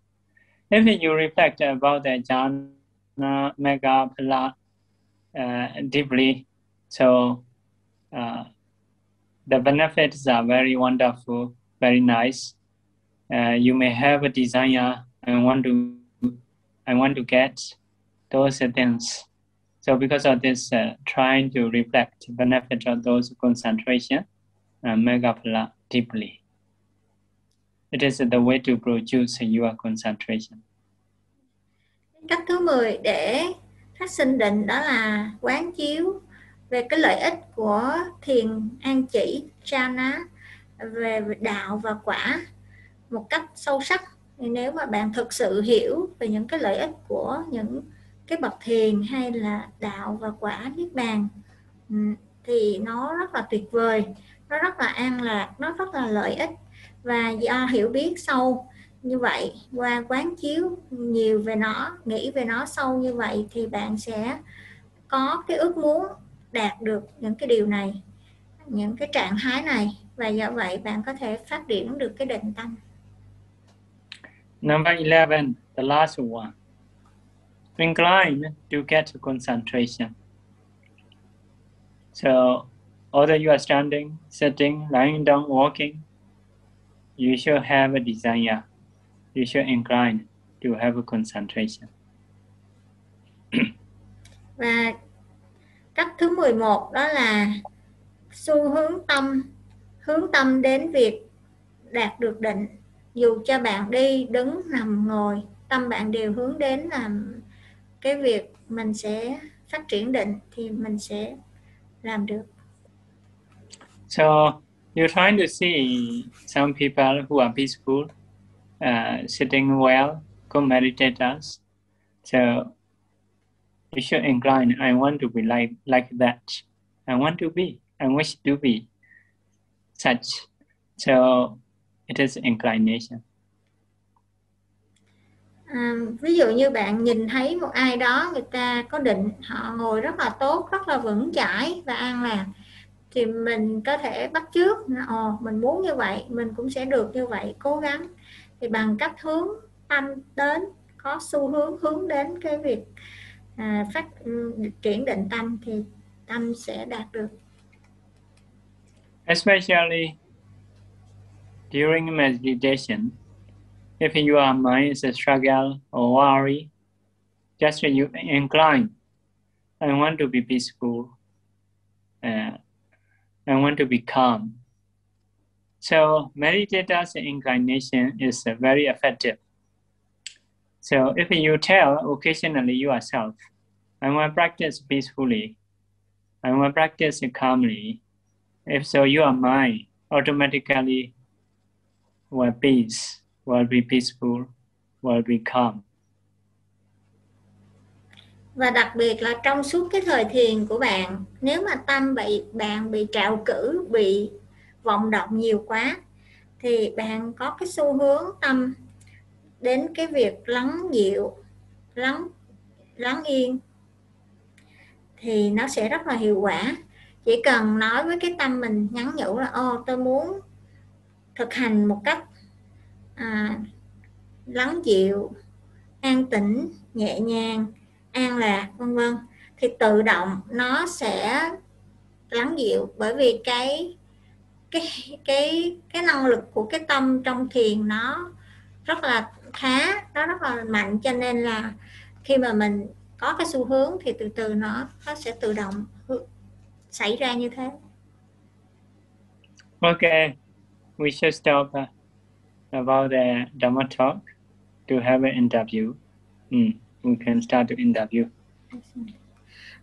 If you reflect about the jhana, mega, uh, deeply, so uh, the benefits are very wonderful, very nice. Uh, you may have a desire and want to, I want to get those things so because of this, uh, trying to reflect benefit of those concentration uh, and megaphala deeply. It is the way to produce your concentration. Cách thứ 10 để phát sinh định đó là quán chiếu về cái lợi ích của thiền an chỉ chana về đạo và quả một cách sâu sắc nếu mà bạn thực sự hiểu về những cái lợi ích của những cái bậc thiền hay là đạo và quả niết bàn ừ, thì nó rất là tuyệt vời, nó rất là an lạc, nó rất là lợi ích. Và do hiểu biết sâu như vậy, qua quán chiếu nhiều về nó, nghĩ về nó sâu như vậy thì bạn sẽ có cái ước muốn đạt được những cái điều này, những cái trạng thái này. Và do vậy bạn có thể phát triển được cái định tâm. Number 11, the last one. incline to get concentration. So, although you are standing, sitting, lying down, walking, you should have a desire. You should incline to have a concentration. Và cách thứ 11 đó là xu hướng tâm, hướng tâm đến việc đạt được định. Dù cho bạn đi, đứng, nằm, ngồi, tâm bạn đều hướng đến là cái việc mình sẽ phát triển định thì mình sẽ làm được. So you're trying to see some people who are peaceful, uh, sitting well, good meditators. So you should incline. I want to be like like that. I want to be. I wish to be such. So it is inclination. à, ví dụ như bạn nhìn thấy một ai đó người ta có định họ ngồi rất là tốt rất là vững chãi và an lạc thì mình có thể bắt trước ồ mình muốn như vậy mình cũng sẽ được như vậy cố gắng thì bằng cách hướng tâm đến có xu hướng hướng đến cái việc à, phát triển định tâm thì tâm sẽ đạt được especially during meditation If your mind is a struggle or worry, just when you incline. I want to be peaceful. Uh, I want to be calm. So meditators inclination is very effective. So if you tell occasionally yourself, I want to practice peacefully, I want to practice calmly, if so, your mind automatically will peace will be peaceful, will be calm. Và đặc biệt là trong suốt cái thời thiền của bạn, nếu mà tâm bị bạn bị trạo cử, bị vọng động nhiều quá thì bạn có cái xu hướng tâm đến cái việc lắng dịu, lắng lắng yên thì nó sẽ rất là hiệu quả. Chỉ cần nói với cái tâm mình nhắn nhủ là ô tôi muốn thực hành một cách à, lắng dịu an tĩnh nhẹ nhàng an lạc vân vân thì tự động nó sẽ lắng dịu bởi vì cái cái cái cái năng lực của cái tâm trong thiền nó rất là khá nó rất là mạnh cho nên là khi mà mình có cái xu hướng thì từ từ nó nó sẽ tự động xảy ra như thế. OK we should stop. Uh, about the Dhamma talk to have an interview. Mm, we can start the interview.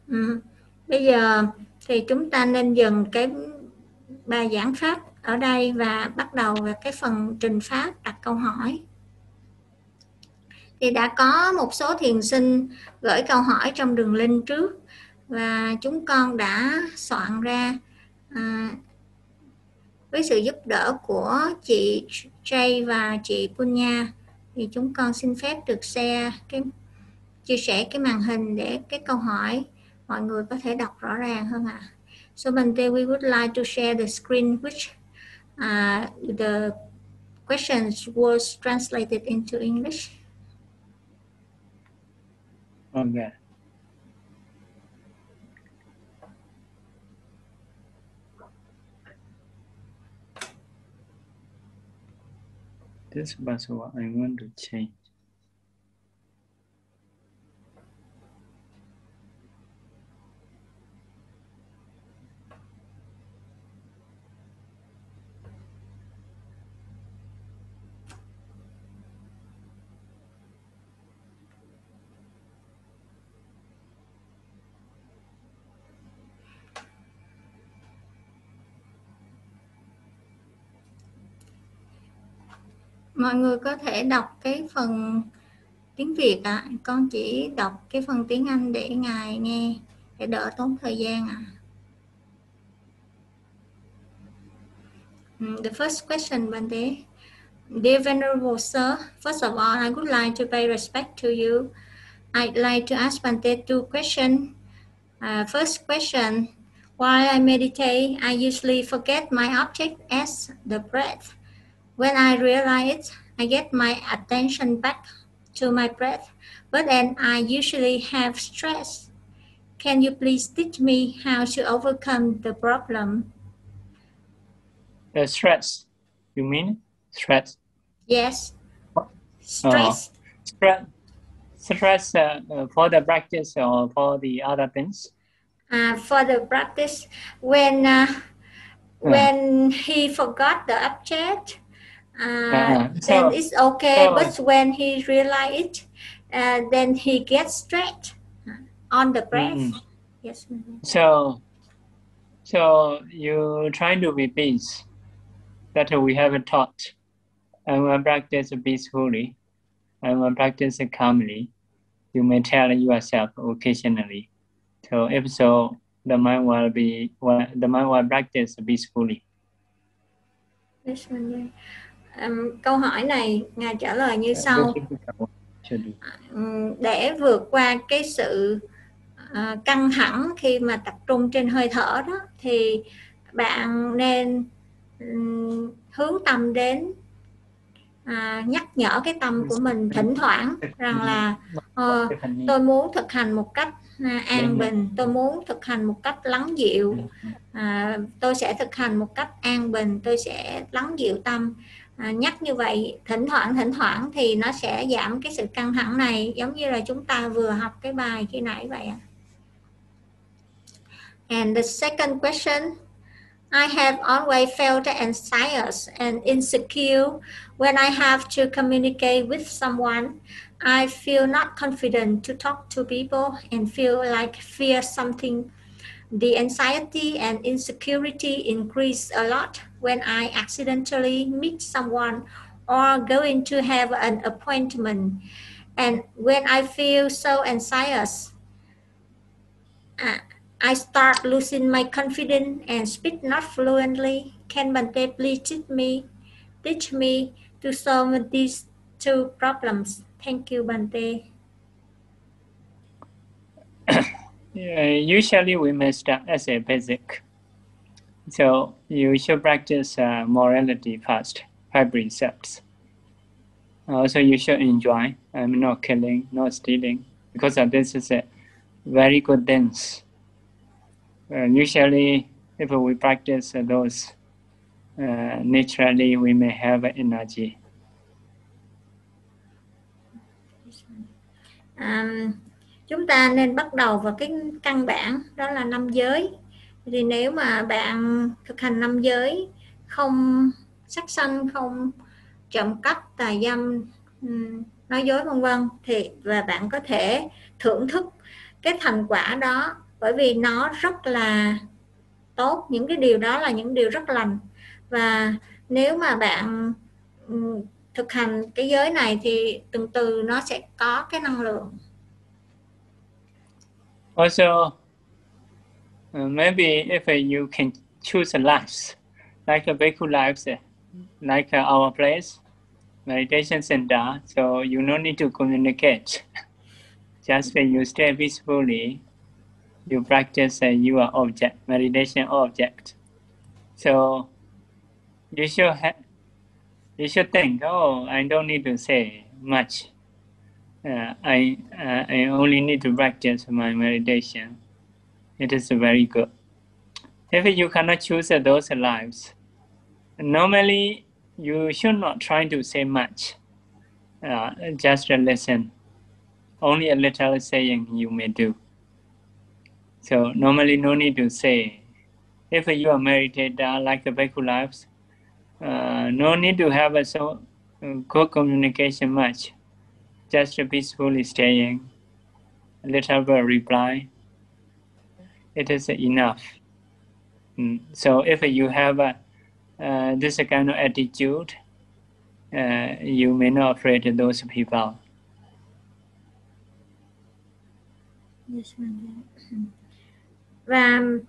Ừ. Bây giờ thì chúng ta nên dừng cái bài giảng pháp ở đây và bắt đầu về cái phần trình pháp đặt câu hỏi. Thì đã có một số thiền sinh gửi câu hỏi trong đường link trước và chúng con đã soạn ra à, với sự giúp đỡ của chị Jay và chị Punya thì chúng con xin phép được share cái chia sẻ cái màn hình để cái câu hỏi mọi người có thể đọc rõ ràng hơn ạ. À. So Bante, we would like to share the screen which uh, the questions was translated into English. Okay. This password I want to change. Mọi người có thể đọc cái phần tiếng Việt ạ à. con chỉ đọc cái phần tiếng Anh để ngài nghe để đỡ tốn thời gian ạ à. The first question, Bante. Dear Venerable Sir, first of all, I would like to pay respect to you. I'd like to ask Bante two questions. Uh, first question, while I meditate, I usually forget my object as the breath. When I realize I get my attention back to my breath, but then I usually have stress. Can you please teach me how to overcome the problem? The stress, you mean stress? Yes. Stress. Uh, stress, stress uh, for the practice or for the other things? Uh, for the practice, when uh, when he forgot the object, uh, uh-huh. then so, it's okay. So, but when he realize it, uh, then he gets straight on the breath. Mm-hmm. Yes. So, so you try to be peace that we haven't taught, and when practice peacefully, and when practice calmly, you may tell yourself occasionally. So if so, the mind will be the mind will practice peacefully. Peacefully um, câu hỏi này ngài trả lời như sau. để vượt qua cái sự uh, căng thẳng khi mà tập trung trên hơi thở đó thì bạn nên um, hướng tâm đến à, nhắc nhở cái tâm của mình thỉnh thoảng rằng là uh, tôi muốn thực hành một cách à, an bình tôi muốn thực hành một cách lắng dịu. À, tôi sẽ thực hành một cách an bình tôi sẽ lắng dịu tâm à, nhắc như vậy thỉnh thoảng thỉnh thoảng thì nó sẽ giảm cái sự căng thẳng này giống như là chúng ta vừa học cái bài khi nãy vậy ạ. And the second question I have always felt anxious and insecure when I have to communicate with someone. I feel not confident to talk to people and feel like fear something. The anxiety and insecurity increase a lot. When I accidentally meet someone or going to have an appointment. And when I feel so anxious, uh, I start losing my confidence and speak not fluently. Can Bante please teach me, teach me to solve these two problems? Thank you, Bante. usually we may start as a basic. So you should practice uh, morality first, five precepts. Also, you should enjoy um, not killing, not stealing, because uh, this is a very good things. Uh, usually, if we practice those, uh, naturally we may have energy. Um, chúng ta nên bắt đầu vào cái căn bản đó là năm giới thì nếu mà bạn thực hành năm giới không sắc sanh không trộm cắp tà dâm nói dối vân vân thì và bạn có thể thưởng thức cái thành quả đó. Bởi vì nó rất là tốt những cái điều đó là những điều rất lành. Và nếu mà bạn thực hành cái giới này thì từ từ nó sẽ có cái năng lượng. Also, uh, maybe if uh, you can choose a lives, like a vehicle lives, uh, like uh, our place, meditation center, so you no need to communicate. Just when you stay peacefully, you practice uh, your object, meditation object. So you should ha- you should think, oh, I don't need to say much. Uh, I uh, I only need to practice my meditation. It is very good. If you cannot choose those lives, normally you should not try to say much. Uh, just listen. Only a little saying you may do. So normally no need to say. If you are meditator like the Bhikkhu lives, uh, no need to have a so uh, good communication much. Just peacefully staying, a little bit reply. It is enough. Mm. So if you have a, uh, this kind of attitude, uh, you may not afraid of those people. Yes, và um,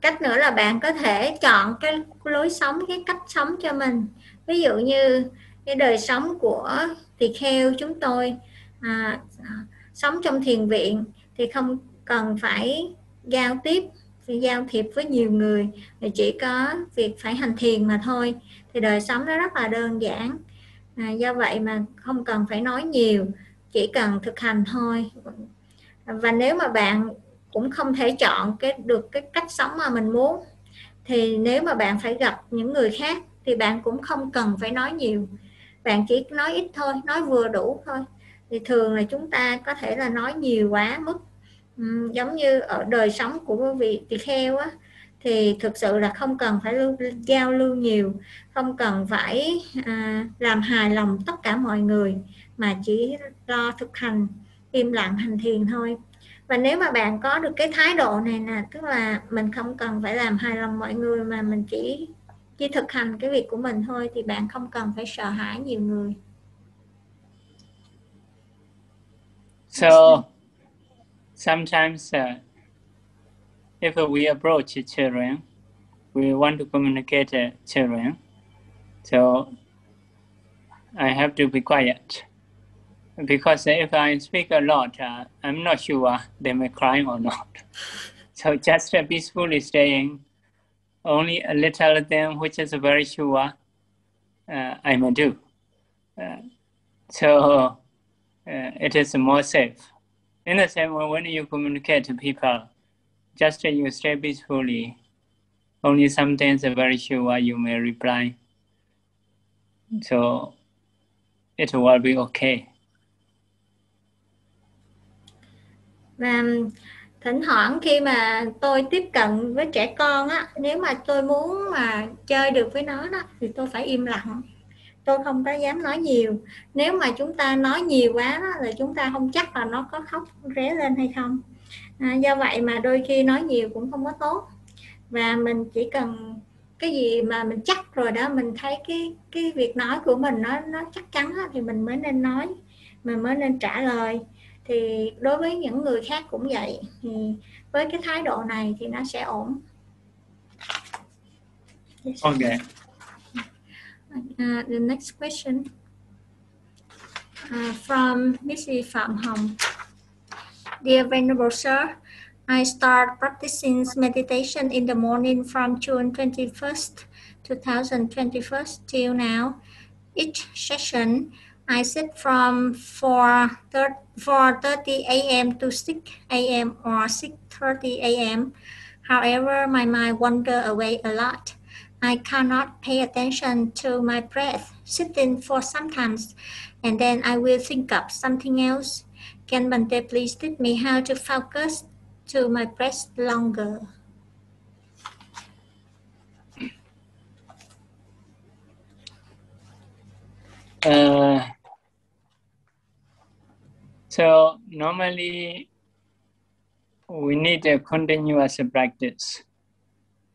cách nữa là bạn có thể chọn cái lối sống cái cách sống cho mình ví dụ như cái đời sống của tỳ kheo chúng tôi à, à, sống trong thiền viện thì không cần phải giao tiếp giao thiệp với nhiều người thì chỉ có việc phải hành thiền mà thôi. Thì đời sống nó rất là đơn giản. À, do vậy mà không cần phải nói nhiều chỉ cần thực hành thôi. Và nếu mà bạn cũng không thể chọn cái được cái cách sống mà mình muốn thì nếu mà bạn phải gặp những người khác thì bạn cũng không cần phải nói nhiều. Bạn chỉ nói ít thôi nói vừa đủ thôi. Thì thường là chúng ta có thể là nói nhiều quá mức giống như ở đời sống của quý vị tỳ kheo á thì thực sự là không cần phải lưu, giao lưu nhiều không cần phải à, làm hài lòng tất cả mọi người mà chỉ lo thực hành im lặng hành thiền thôi. Và nếu mà bạn có được cái thái độ này nè tức là mình không cần phải làm hài lòng mọi người mà mình chỉ chỉ thực hành cái việc của mình thôi thì bạn không cần phải sợ hãi nhiều người. So sometimes uh, if we approach children we want to communicate uh, children so I have to be quiet because if I speak a lot, uh, I'm not sure they may cry or not. so just uh, peacefully staying, only a little thing which is very sure uh, I may do. Uh, so uh, it is more safe. In the same way, when you communicate to people, just you stay peacefully. Only sometimes I'm very sure why you may reply. So it will be okay. và thỉnh thoảng khi mà tôi tiếp cận với trẻ con á nếu mà tôi muốn mà chơi được với nó đó thì tôi phải im lặng tôi không có dám nói nhiều. Nếu mà chúng ta nói nhiều quá đó, là chúng ta không chắc là nó có khóc ré lên hay không. À, do vậy mà đôi khi nói nhiều cũng không có tốt. Và mình chỉ cần cái gì mà mình chắc rồi đó mình thấy cái cái việc nói của mình nó nó chắc chắn đó, thì mình mới nên nói mình mới nên trả lời. Thì đối với những người khác cũng vậy thì với cái thái độ này thì nó sẽ ổn. Yes. okay uh, the next question uh, from Missy Phạm Hồng Dear Venerable Sir I start practicing meditation in the morning from June 21st 2021 till now each session I sit from 4.30 a.m. to 6 a.m. or 6.30 a.m. However, my mind wander away a lot. I cannot pay attention to my breath, sitting for sometimes, and then I will think of something else. Can Bante please teach me how to focus to my breath longer? Uh, so normally we need a continuous practice.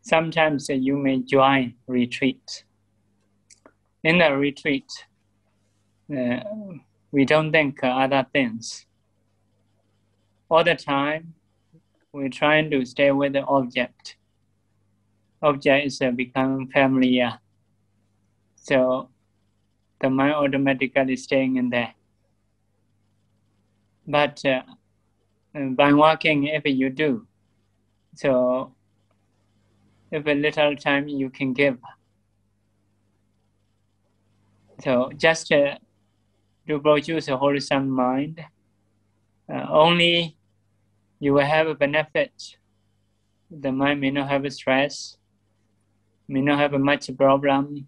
Sometimes you may join retreat. In the retreat, uh, we don't think other things. All the time, we're trying to stay with the object. Object is uh, becoming familiar. So the mind automatically staying in there. But uh, by walking, if you do, So if a little time you can give. So just uh, to produce a wholesome mind, uh, only you will have a benefit. The mind may not have a stress, may not have a much problem.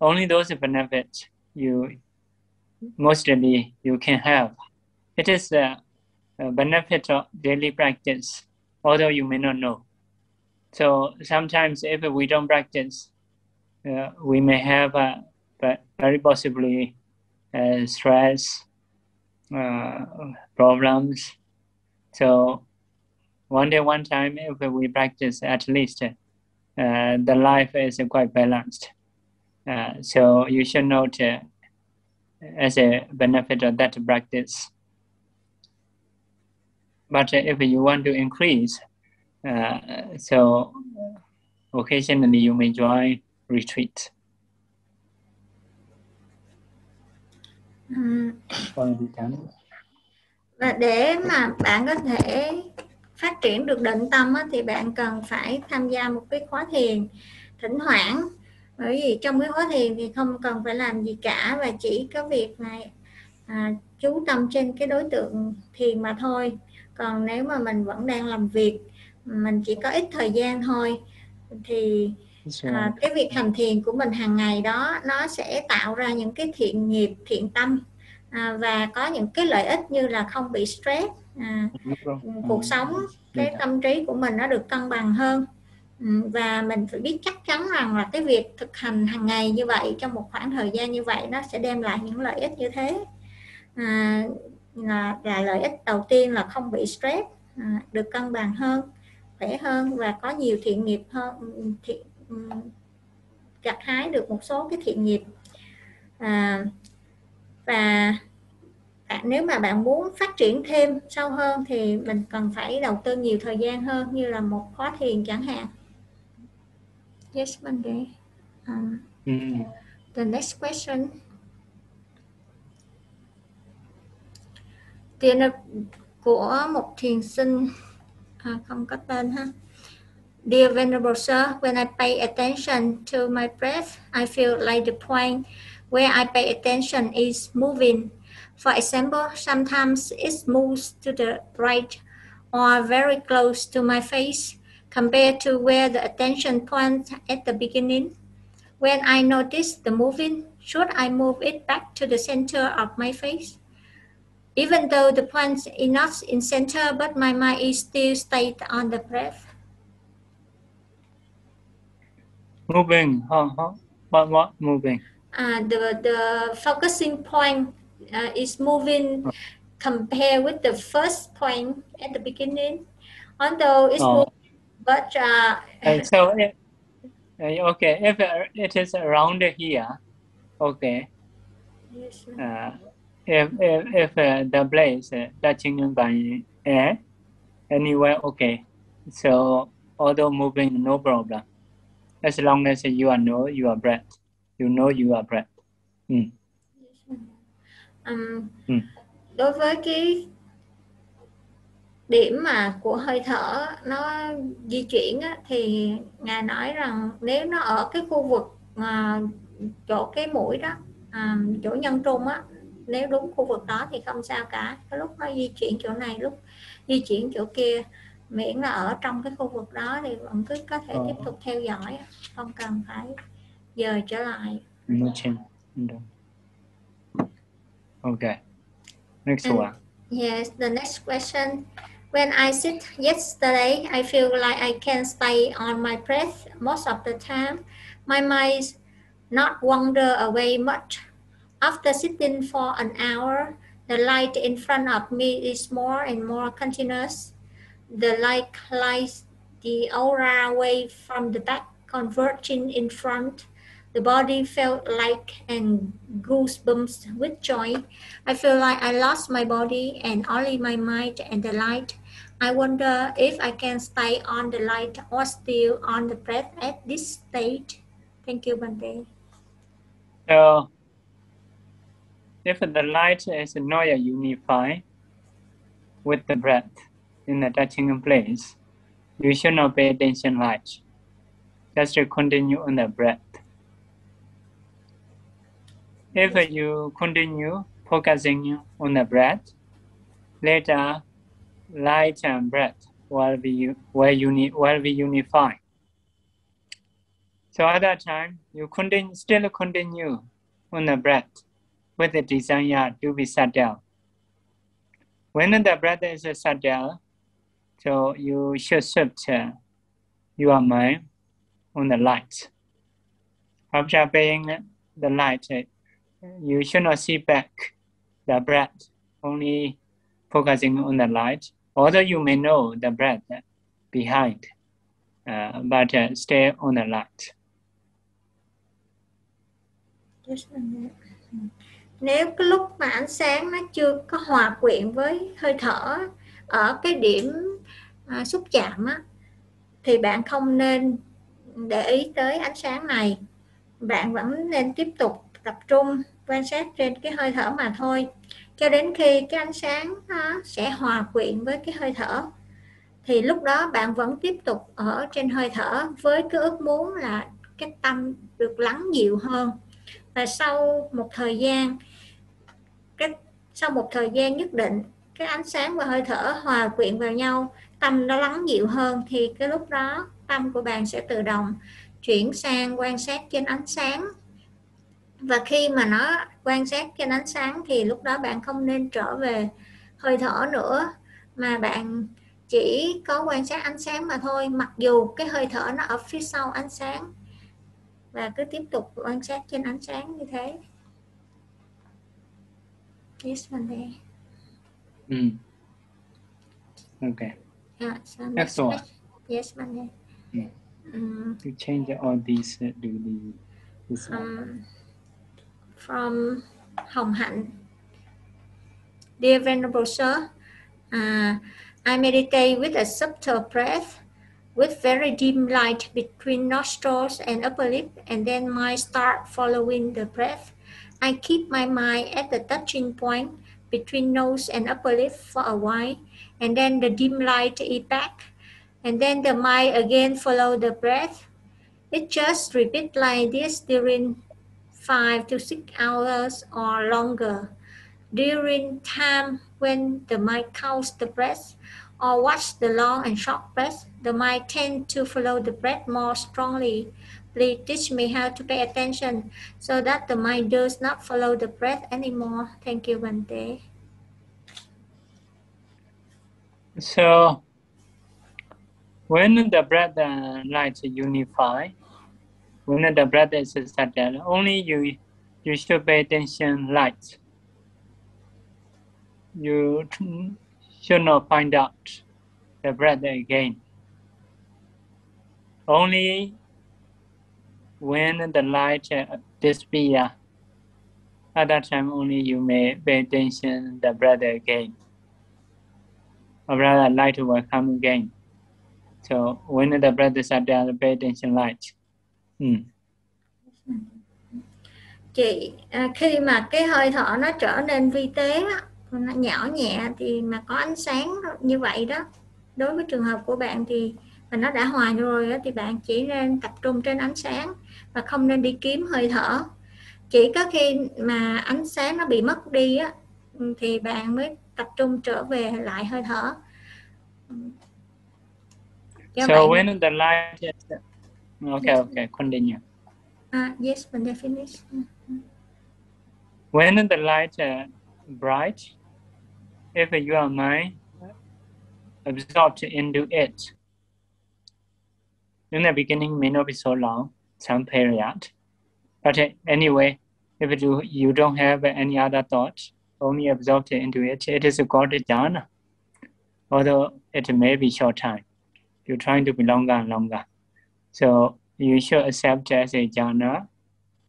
Only those benefits you mostly you can have. It is a, a benefit of daily practice, although you may not know. So sometimes if we don't practice, uh, we may have but very possibly uh, stress, uh, problems. So one day, one time, if we practice at least, uh, the life is quite balanced. Uh, so you should note as a benefit of that practice. But if you want to increase, uh, so occasionally you may join retreat. Khám. và để mà bạn có thể phát triển được định tâm á, thì bạn cần phải tham gia một cái khóa thiền thỉnh thoảng bởi vì trong cái khóa thiền thì không cần phải làm gì cả và chỉ có việc này à, chú tâm trên cái đối tượng thiền mà thôi còn nếu mà mình vẫn đang làm việc mình chỉ có ít thời gian thôi. Thì So, à, cái việc hành thiền của mình hàng ngày đó nó sẽ tạo ra những cái thiện nghiệp thiện tâm à, và có những cái lợi ích như là không bị stress à, cuộc sống cái tâm trí của mình nó được cân bằng hơn. Ừ, và mình phải biết chắc chắn rằng là cái việc thực hành hàng ngày như vậy trong một khoảng thời gian như vậy nó sẽ đem lại những lợi ích như thế. À, là, là lợi ích đầu tiên là không bị stress à, được cân bằng hơn khỏe hơn và có nhiều thiện nghiệp hơn thiện, gặt hái được một số cái thiện nghiệp. À, và bạn nếu mà bạn muốn phát triển thêm sâu hơn thì mình cần phải đầu tư nhiều thời gian hơn như là một khóa thiền chẳng hạn. Yes Monday um, mm, the next question. Tiền của một thiền sinh à, không có tên ha Dear Venerable Sir, when I pay attention to my breath, I feel like the point where I pay attention is moving. For example, sometimes it moves to the right or very close to my face compared to where the attention point at the beginning. When I notice the moving, should I move it back to the center of my face? Even though the point is not in center, but my mind is still stayed on the breath. moving, huh, huh? What, what moving? uh, the the focusing point uh, is moving compared with the first point at the beginning although it's Oh. moving but uh, Uh, so, if, uh, okay, if it is around here, okay, yes, uh, if if, if uh, the place uh, touching by air, anywhere, okay. So, although moving, no problem. As long as you are know your breath, you know your breath. Mm. um, Ừ. đối với cái điểm mà của hơi thở nó di chuyển á, thì ngài nói rằng nếu nó ở cái khu vực à, chỗ cái mũi đó à, chỗ nhân trung á nếu đúng khu vực đó thì không sao cả cái lúc nó di chuyển chỗ này lúc di chuyển chỗ kia miễn là ở trong cái khu vực đó thì vẫn cứ có thể Ờ. tiếp tục theo dõi không cần phải dời trở lại. Okay. Next And- one. Yes, the next question. When I sit yesterday, I feel like I can stay on my breath most of the time. My mind not wander away much. After sitting for an hour, the light in front of me is more and more continuous. The light lights the aura away from the back, converging in front. The body felt like and goosebumps with joy. I feel like I lost my body and only my mind and the light. I wonder if I can stay on the light or still on the breath at this stage. Thank you, Bante. So, if the light is not unified with the breath in the touching place, you should not pay attention much. Just to continue on the breath. If you continue focusing on the breath, later light and breath will be will uni will be unified. So at that time, you continue still continue on the breath with the desire to be settled. When the breath is settled, so you should shift uh, your mind on the light. After paying the light, uh, you should not see back the breath, only focusing on the light. Although you may know the breath behind, uh, but uh, stay on the light. Nếu cái lúc mà ánh sáng nó chưa có hòa quyện với hơi thở ở cái điểm à, xúc chạm á, thì bạn không nên để ý tới ánh sáng này. Bạn vẫn nên tiếp tục tập trung quan sát trên cái hơi thở mà thôi. Cho đến khi cái ánh sáng nó sẽ hòa quyện với cái hơi thở thì lúc đó bạn vẫn tiếp tục ở trên hơi thở với cái ước muốn là cái tâm được lắng dịu hơn và sau một thời gian, cái, sau một thời gian nhất định, cái ánh sáng và hơi thở hòa quyện vào nhau, tâm nó lắng dịu hơn, thì cái lúc đó tâm của bạn sẽ tự động chuyển sang quan sát trên ánh sáng. Và khi mà nó quan sát trên ánh sáng thì lúc đó bạn không nên trở về hơi thở nữa, mà bạn chỉ có quan sát ánh sáng mà thôi. Mặc dù cái hơi thở nó ở phía sau ánh sáng và cứ tiếp tục quan sát trên ánh sáng như thế yes Monday Mm. Okay. yeah, so Next one. yes Monday Mm. um, To change all these uh, do the this um, from Hồng Hạnh. Dear Venerable Sir, uh, I meditate with a subtle breath with very dim light between nostrils and upper lip, and then my start following the breath. I keep my mind at the touching point between nose and upper lip for a while, and then the dim light is back, and then the mind again follow the breath. It just repeat like this during five to six hours or longer. During time when the mind counts the breath or watch the long and short breath, the mind tend to follow the breath more strongly. Please teach me how to pay attention so that the mind does not follow the breath anymore. Thank you, Bante. So when the breath uh, and light unify, when the breath is settled, only you you should pay attention light. You should not find out the breath again. Only when the light disappear, at that time only you may pay attention the breath again. Or rather, light will come again. So when the breath is settled, pay attention light. Hmm. chị à, khi mà cái hơi thở nó trở nên vi tế á, nó nhỏ nhẹ thì mà có ánh sáng như vậy đó đối với trường hợp của bạn thì mà nó đã hòa rồi thì bạn chỉ nên tập trung trên ánh sáng và không nên đi kiếm hơi thở. Chỉ có khi mà ánh sáng nó bị mất đi á thì bạn mới tập trung trở về lại hơi thở. Cho So bạn- when the light is okay, okay, continue. à, yes mình đã finish. When the light uh, bright, if your mind absorbed into it, in the beginning may not be so long, some period, but anyway, if you, you don't have any other thoughts, only absorbed into it, it is called jhana. Although it may be short time, you're trying to be longer and longer. So you should accept as a jhana.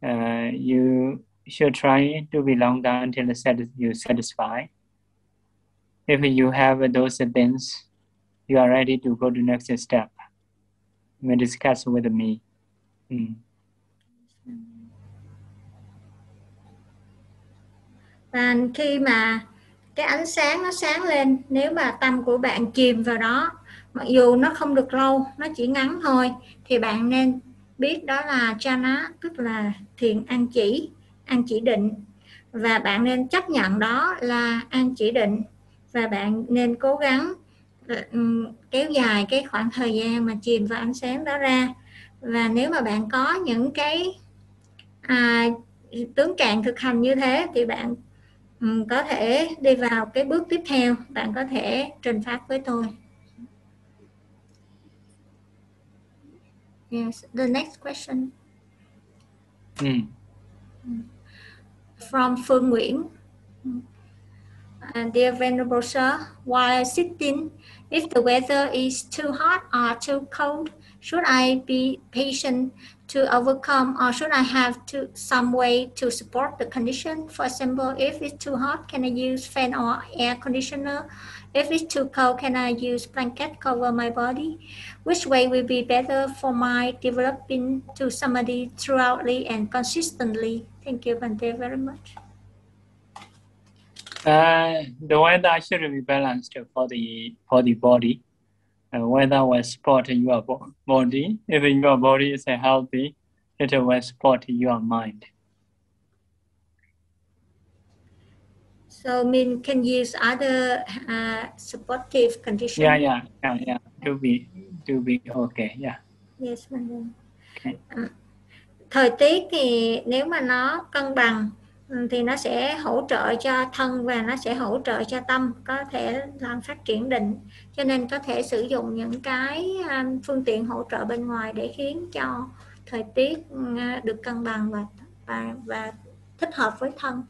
Uh, you should try to be longer until you satisfy. If you have those things, you are ready to go to next step. You may discuss with me. Mm. và khi mà cái ánh sáng nó sáng lên, nếu mà tâm của bạn chìm vào đó, mặc dù nó không được lâu nó chỉ ngắn thôi, thì bạn nên biết đó là chana tức là thiền an chỉ an chỉ định và bạn nên chấp nhận đó là an chỉ định và bạn nên cố gắng kéo dài cái khoảng thời gian mà chìm vào ánh sáng đó ra. Và nếu mà bạn có những cái à, tướng trạng thực hành như thế thì bạn um, có thể đi vào cái bước tiếp theo. Bạn có thể trình phát với tôi. Yes the next question. Mm. from Phương Nguyễn. And dear Venerable Sir, while sitting, if the weather is too hot or too cold, should I be patient to overcome or should I have to some way to support the condition? For example, if it's too hot, can I use fan or air conditioner? If it's too cold, can I use blanket cover my body? Which way will be better for my developing to samadhi throughoutly and consistently? Thank you, Bante, very much. Uh, the weather should be balanced for the for the body. Uh, weather will support your body. If your body is healthy, it will support your mind. So, mean can use other uh, supportive conditions. Yeah, yeah, yeah, yeah. To be to be okay. Yeah. Yes, madam. Okay. Uh, thời tiết thì nếu mà nó cân bằng Ừ, thì nó sẽ hỗ trợ cho thân và nó sẽ hỗ trợ cho tâm có thể làm phát triển định. Cho nên có thể sử dụng những cái à, phương tiện hỗ trợ bên ngoài để khiến cho thời tiết à, được cân bằng và và và thích hợp với thân.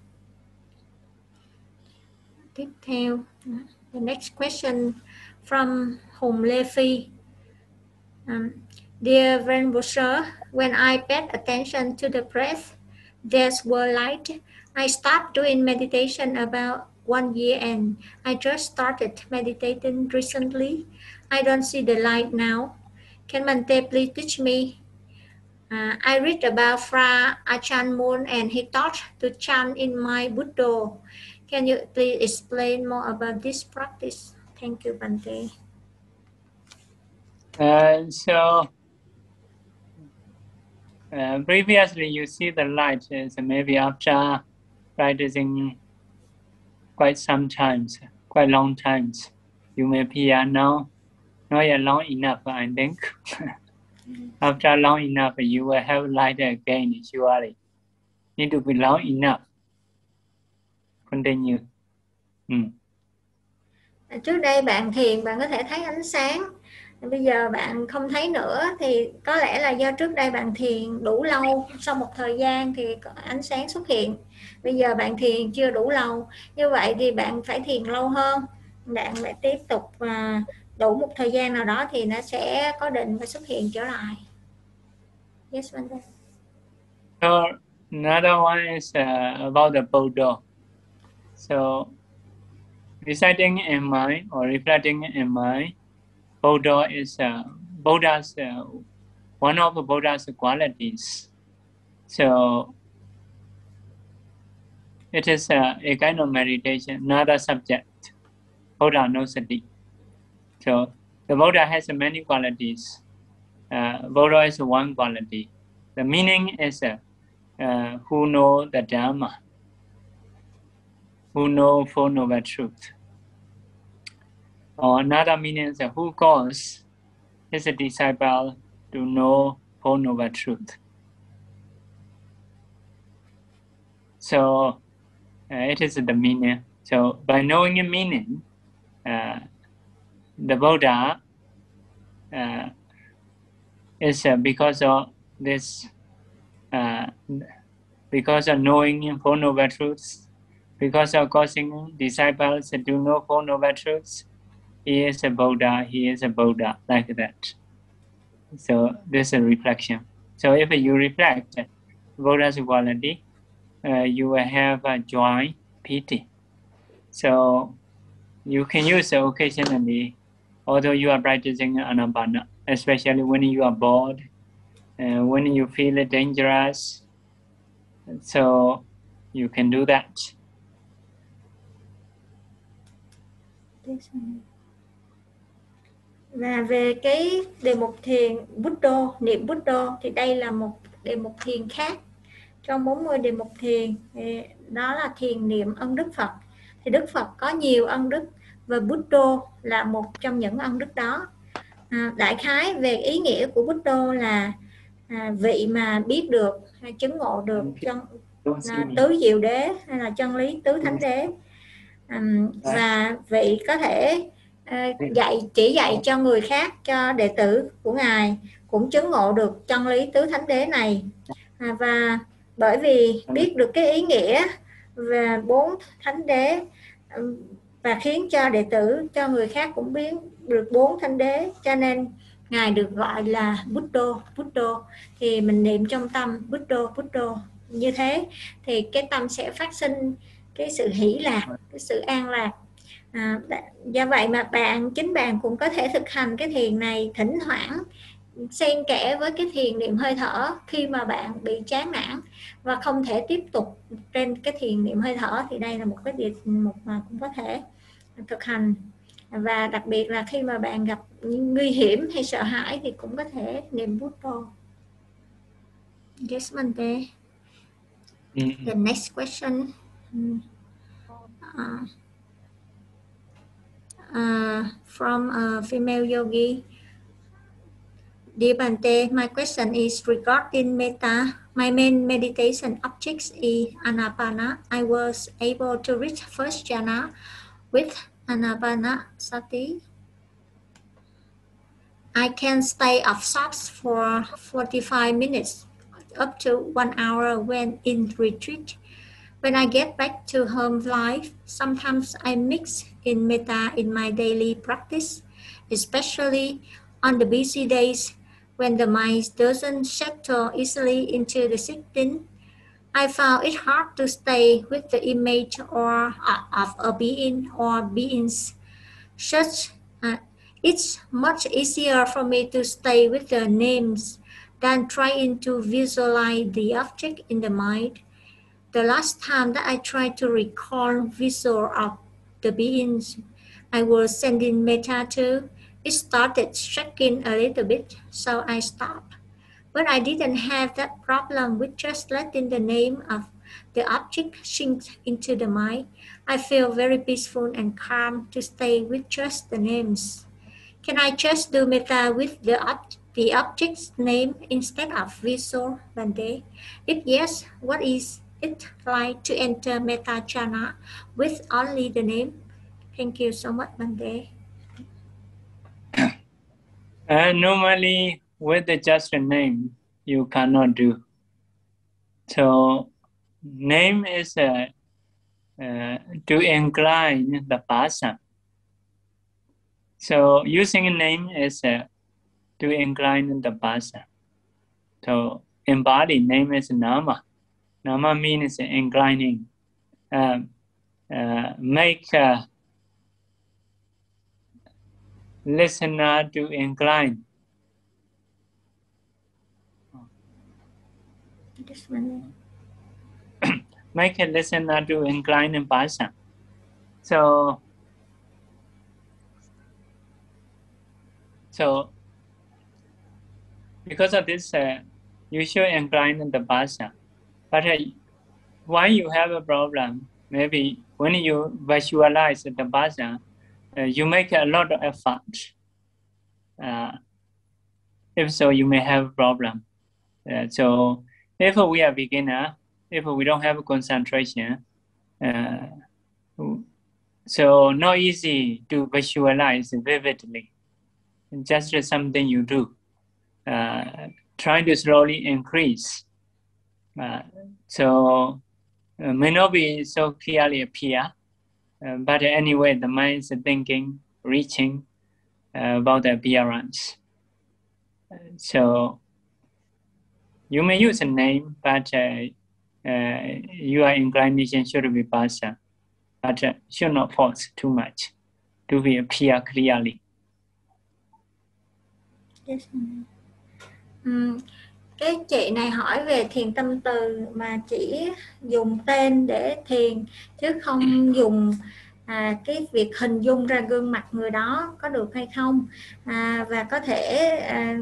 Tiếp theo the next question from Hùng Lê Phi. Um, Dear van Sir, when I paid attention to the breath, there's were light I stopped doing meditation about one year and I just started meditating recently. I don't see the light now. Can Mante please teach me? Uh, I read about Fra Achan Moon and he taught to chant in my Buddha. Can you please explain more about this practice? Thank you, Bante. Uh, so uh, previously you see the light is maybe after practicing quite some times, quite long times. You may appear now, not yet long enough, I think. After long enough, you will have light again, surely. Need to be long enough. Continue. Mm. Trước đây bạn thiền, bạn có thể thấy ánh sáng bây giờ bạn không thấy nữa thì có lẽ là do trước đây bạn thiền đủ lâu sau một thời gian thì ánh sáng xuất hiện bây giờ bạn thiền chưa đủ lâu như vậy thì bạn phải thiền lâu hơn bạn lại tiếp tục à, đủ một thời gian nào đó thì nó sẽ có định và xuất hiện trở lại yes Vanda. So another one is uh, about the Buddha. So reciting in mind or reflecting in mind Buddha is uh, Buddha's uh, one of Buddha's qualities. So it is uh, a kind of meditation, not a subject. Buddha knows it. So the Buddha has many qualities. Uh, Buddha is one quality. The meaning is uh, uh, who know the Dharma, who know Four Noble Truth. Or another meaning is who calls his disciple to know Four Noble Truth. So uh, it is the meaning. So by knowing the meaning, uh, the Buddha uh, is uh, because of this, uh, because of knowing Four Noble Truths, because of causing disciples to know Four Noble Truths, he is a Buddha, he is a Buddha, like that. So this is a reflection. So if you reflect Buddha's quality, uh, you will have a joy, pity. So you can use it occasionally, although you are practicing anapana, especially when you are bored, uh, when you feel dangerous. So you can do that. Và về cái đề mục thiền Buddha niệm Buddha thì đây là một đề mục thiền khác. Trong 40 đề mục thiền đó là thiền niệm ân đức Phật. Thì Đức Phật có nhiều ân đức và Buddha là một trong những ân đức đó. À, đại khái về ý nghĩa của Buddha là à, vị mà biết được hay chứng ngộ được chân là tứ diệu đế hay là chân lý tứ thánh đế. À, và vị có thể à, dạy chỉ dạy cho người khác cho đệ tử của ngài cũng chứng ngộ được chân lý tứ thánh đế này. À, và bởi vì biết được cái ý nghĩa về bốn thánh đế và khiến cho đệ tử cho người khác cũng biết được bốn thánh đế cho nên ngài được gọi là Buddha Buddha. Thì mình niệm trong tâm Buddha Buddha. Như thế thì cái tâm sẽ phát sinh cái sự hỷ lạc cái sự an lạc à, do vậy mà bạn chính bạn cũng có thể thực hành cái thiền này thỉnh thoảng xen kẽ với cái thiền niệm hơi thở khi mà bạn bị chán nản và không thể tiếp tục trên cái thiền niệm hơi thở thì đây là một cái việc một mà cũng có thể thực hành và đặc biệt là khi mà bạn gặp nguy hiểm hay sợ hãi thì cũng có thể niệm Buddha. Yes, Mante. Mm-hmm. The next question. Uh, uh, from a female yogi. Dear my question is regarding metta. My main meditation object is anapana. I was able to reach first jhana with anapana sati. I can stay shots for 45 minutes up to one hour when in retreat. When I get back to home life, sometimes I mix in metta in my daily practice, especially on the busy days when the mind doesn't settle easily into the sitting I found it hard to stay with the image or uh, of a being or beings. Such uh, it's much easier for me to stay with the names than trying to visualize the object in the mind. The last time that I tried to recall visual of the beings I was sending meta to, it started shaking a little bit, so I stopped. But I didn't have that problem with just letting the name of the object sink into the mind. I feel very peaceful and calm to stay with just the names. Can I just do meta with the, ob- the object's name instead of visual Bande? If yes, what is it like to enter metta jhana with only the name? Thank you so much, Bande. Uh, normally, with the just a name, you cannot do. So name is uh, uh, to incline the person. So using a name is uh, to incline the person. So in body, name is nama. Nama means inclining. Um, uh, make a listener to incline. Make a listener to incline in person. So, so because of this, uh, you should incline in the person. But uh, you have a problem? Maybe when you visualize the person, uh, you make a lot of effort. Uh, if so, you may have a problem. Uh, so if we are beginner, if we don't have concentration, uh, so not easy to visualize vividly. Just something you do. Uh, try to slowly increase. Uh, so uh, may not be so clearly appear, uh, but anyway, the mind is thinking, reaching uh, about the appearance. so you may use a name, but uh, uh, your inclination should be basa, but uh, should not force too much to be appear clearly. Yes. Um, cái chị này hỏi về thiền tâm từ mà chỉ dùng tên để thiền chứ không dùng à, cái việc hình dung ra gương mặt người đó có được hay không. À, và có thể à,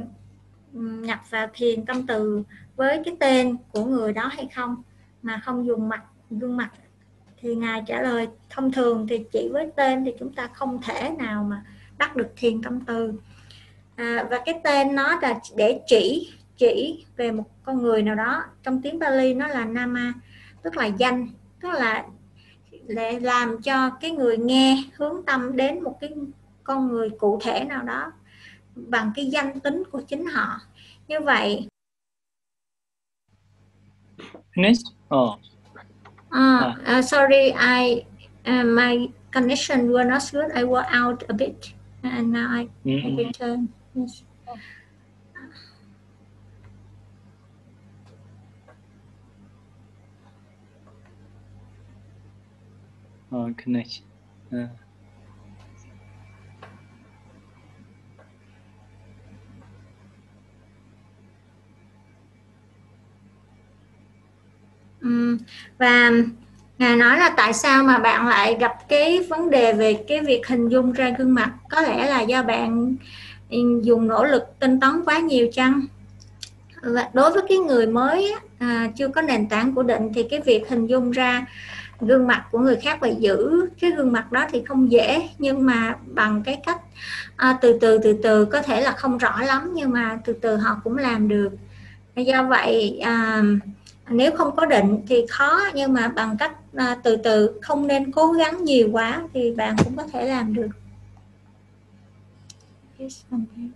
nhập vào thiền tâm từ với cái tên của người đó hay không. Mà không dùng mặt gương mặt thì ngài trả lời thông thường thì chỉ với tên thì chúng ta không thể nào mà bắt được thiền tâm từ. À, và cái tên nó là để chỉ chỉ về một con người nào đó trong tiếng Bali nó là nama tức là danh tức là để làm cho cái người nghe hướng tâm đến một cái con người cụ thể nào đó bằng cái danh tính của chính họ như vậy Next. Oh. Uh, uh, sorry, I uh, my connection was not good. I was out a bit, and now I, mm -hmm. I return. Yes. Ờ, oh, connection. Uh. Ờ. Ừ, và ngài nói là tại sao mà bạn lại gặp cái vấn đề về cái việc hình dung ra gương mặt có lẽ là do bạn dùng nỗ lực tinh tấn quá nhiều chăng và đối với cái người mới à, chưa có nền tảng của định thì cái việc hình dung ra gương mặt của người khác và giữ cái gương mặt đó thì không dễ nhưng mà bằng cái cách à, từ từ từ từ có thể là không rõ lắm nhưng mà từ từ họ cũng làm được. Do vậy à, nếu không có định thì khó nhưng mà bằng cách à, từ từ không nên cố gắng nhiều quá thì bạn cũng có thể làm được. Yes, okay.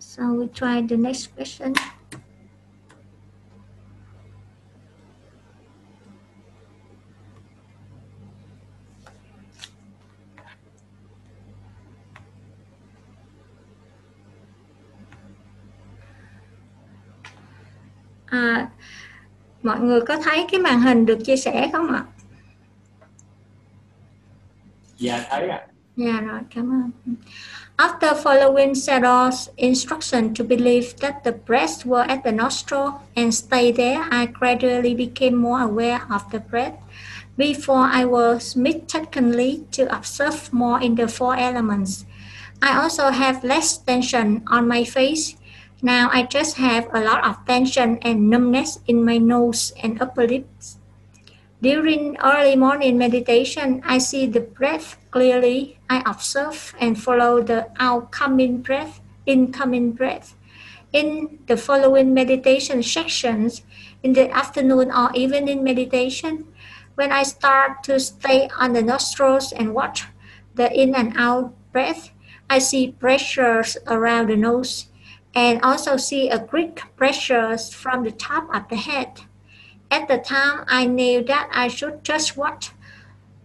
so we try the next question. À, mọi người có thấy cái màn hình được chia sẻ không ạ dạ thấy ạ dạ rồi cảm ơn After following Sador's instruction to believe that the breaths were at the nostril and stay there, I gradually became more aware of the breath. Before I was mistakenly to observe more in the four elements. I also have less tension on my face Now I just have a lot of tension and numbness in my nose and upper lips. During early morning meditation, I see the breath clearly. I observe and follow the outcoming breath, incoming breath. In the following meditation sections, in the afternoon or evening meditation, when I start to stay on the nostrils and watch the in and out breath, I see pressures around the nose and also see a great pressure from the top of the head. At the time, I knew that I should just watch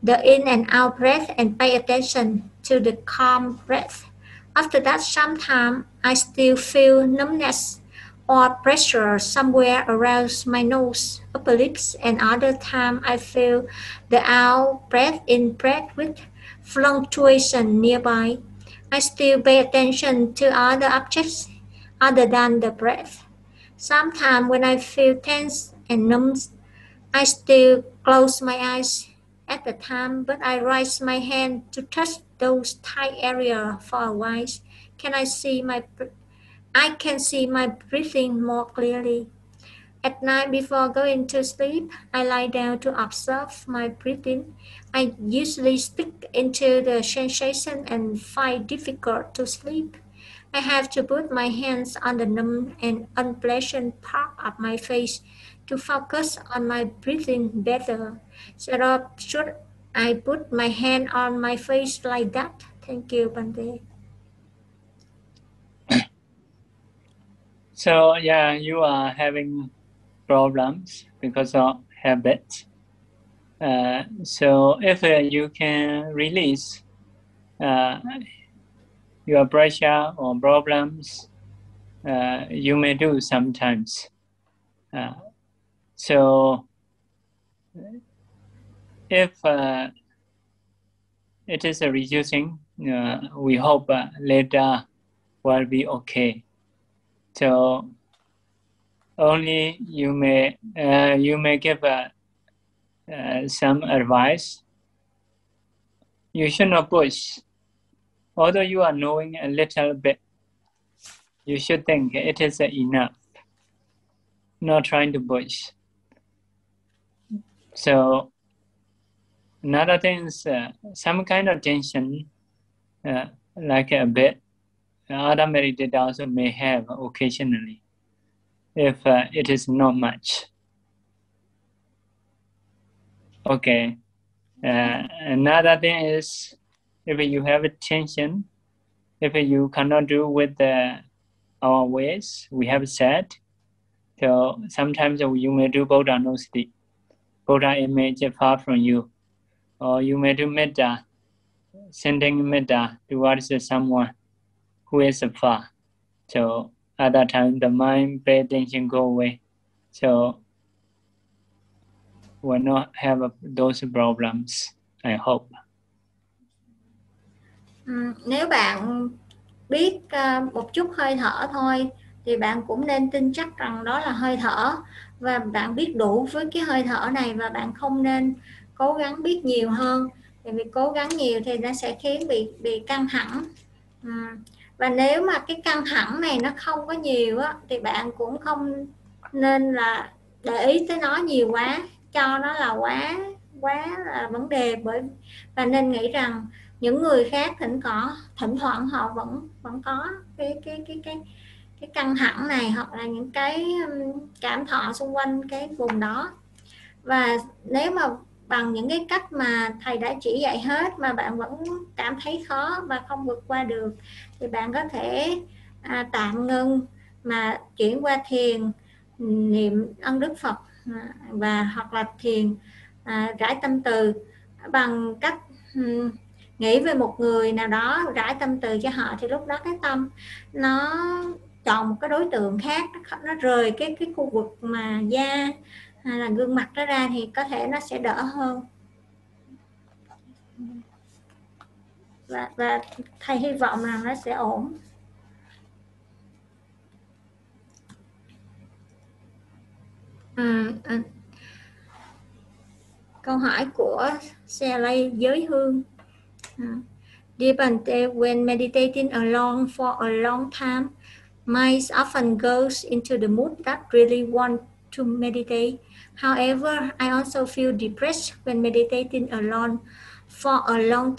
the in and out breath and pay attention to the calm breath. After that, sometimes I still feel numbness or pressure somewhere around my nose, upper lips, and other time I feel the out breath in breath with fluctuation nearby. I still pay attention to other objects other than the breath. Sometimes when I feel tense and numb, I still close my eyes at the time, but I raise my hand to touch those tight area for a while. Can I see my I can see my breathing more clearly. At night before going to sleep, I lie down to observe my breathing. I usually stick into the sensation and find difficult to sleep. I have to put my hands on the numb and unpleasant part of my face to focus on my breathing better. So should I put my hand on my face like that? Thank you, Bante. So yeah, you are having problems because of habit. Uh, so if uh, you can release uh, your pressure or problems, uh, you may do sometimes. Uh, so if uh, it is a reducing, uh, we hope uh, later will be okay. So only you may uh, you may give some advice you should not push. Although you are knowing a little bit, you should think it is enough. Not trying to push. So another thing is uh, some kind of tension, uh, like a bit, other meditators also may have occasionally, if uh, it is not much. Okay. Uh, another thing is if you have a tension, if you cannot do with the, our ways, we have said, so sometimes you may do Buddha no sati, Buddha image far from you, or you may do metta, sending metta towards someone who is far. So at that time, the mind, pay attention, go away. So will not have those problems. I hope. Nếu bạn biết ờ, một chút hơi thở thôi thì bạn cũng nên tin chắc rằng đó là hơi thở. Và bạn biết đủ với cái hơi thở này và bạn không nên cố gắng biết nhiều hơn. Vì vì cố gắng nhiều thì nó sẽ khiến bị bị căng thẳng. Và nếu mà cái căng thẳng này nó không có nhiều á, thì bạn cũng không nên là để ý tới nó nhiều quá cho nó là quá quá là vấn đề bởi và nên nghĩ rằng những người khác thỉnh có thỉnh thoảng họ vẫn vẫn có cái cái cái cái cái căng thẳng này hoặc là những cái cảm thọ xung quanh cái vùng đó. Và nếu mà bằng những cái cách mà thầy đã chỉ dạy hết mà bạn vẫn cảm thấy khó và không vượt qua được thì bạn có thể à, tạm ngưng mà chuyển qua thiền niệm ân đức phật à, và hoặc là thiền à, rải tâm từ bằng cách um, nghĩ về một người nào đó rải tâm từ cho họ thì lúc đó cái tâm nó chọn một cái đối tượng khác nó rời cái cái khu vực mà da hay là gương mặt nó ra thì có thể nó sẽ đỡ hơn. Và, và thầy hy vọng rằng nó sẽ ổn. À, à. câu hỏi của xe lay giới hương. À. When meditating alone for a long time, my mind often goes into the mood that really want to meditate. However, I also feel depressed when meditating alone for a long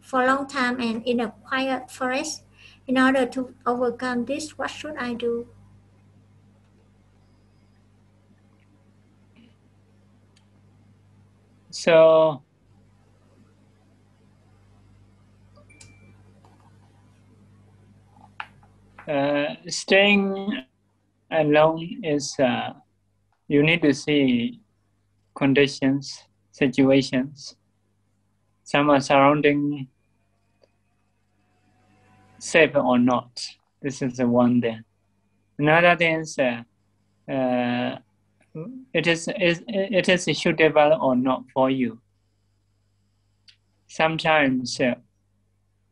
for a long time and in a quiet forest. In order to overcome this, what should I do? So uh, staying alone is uh, you need to see conditions, situations. Some are surrounding safe or not. This is the one thing. Another thing is uh, uh, it is, it, it is suitable or not for you. Sometimes uh,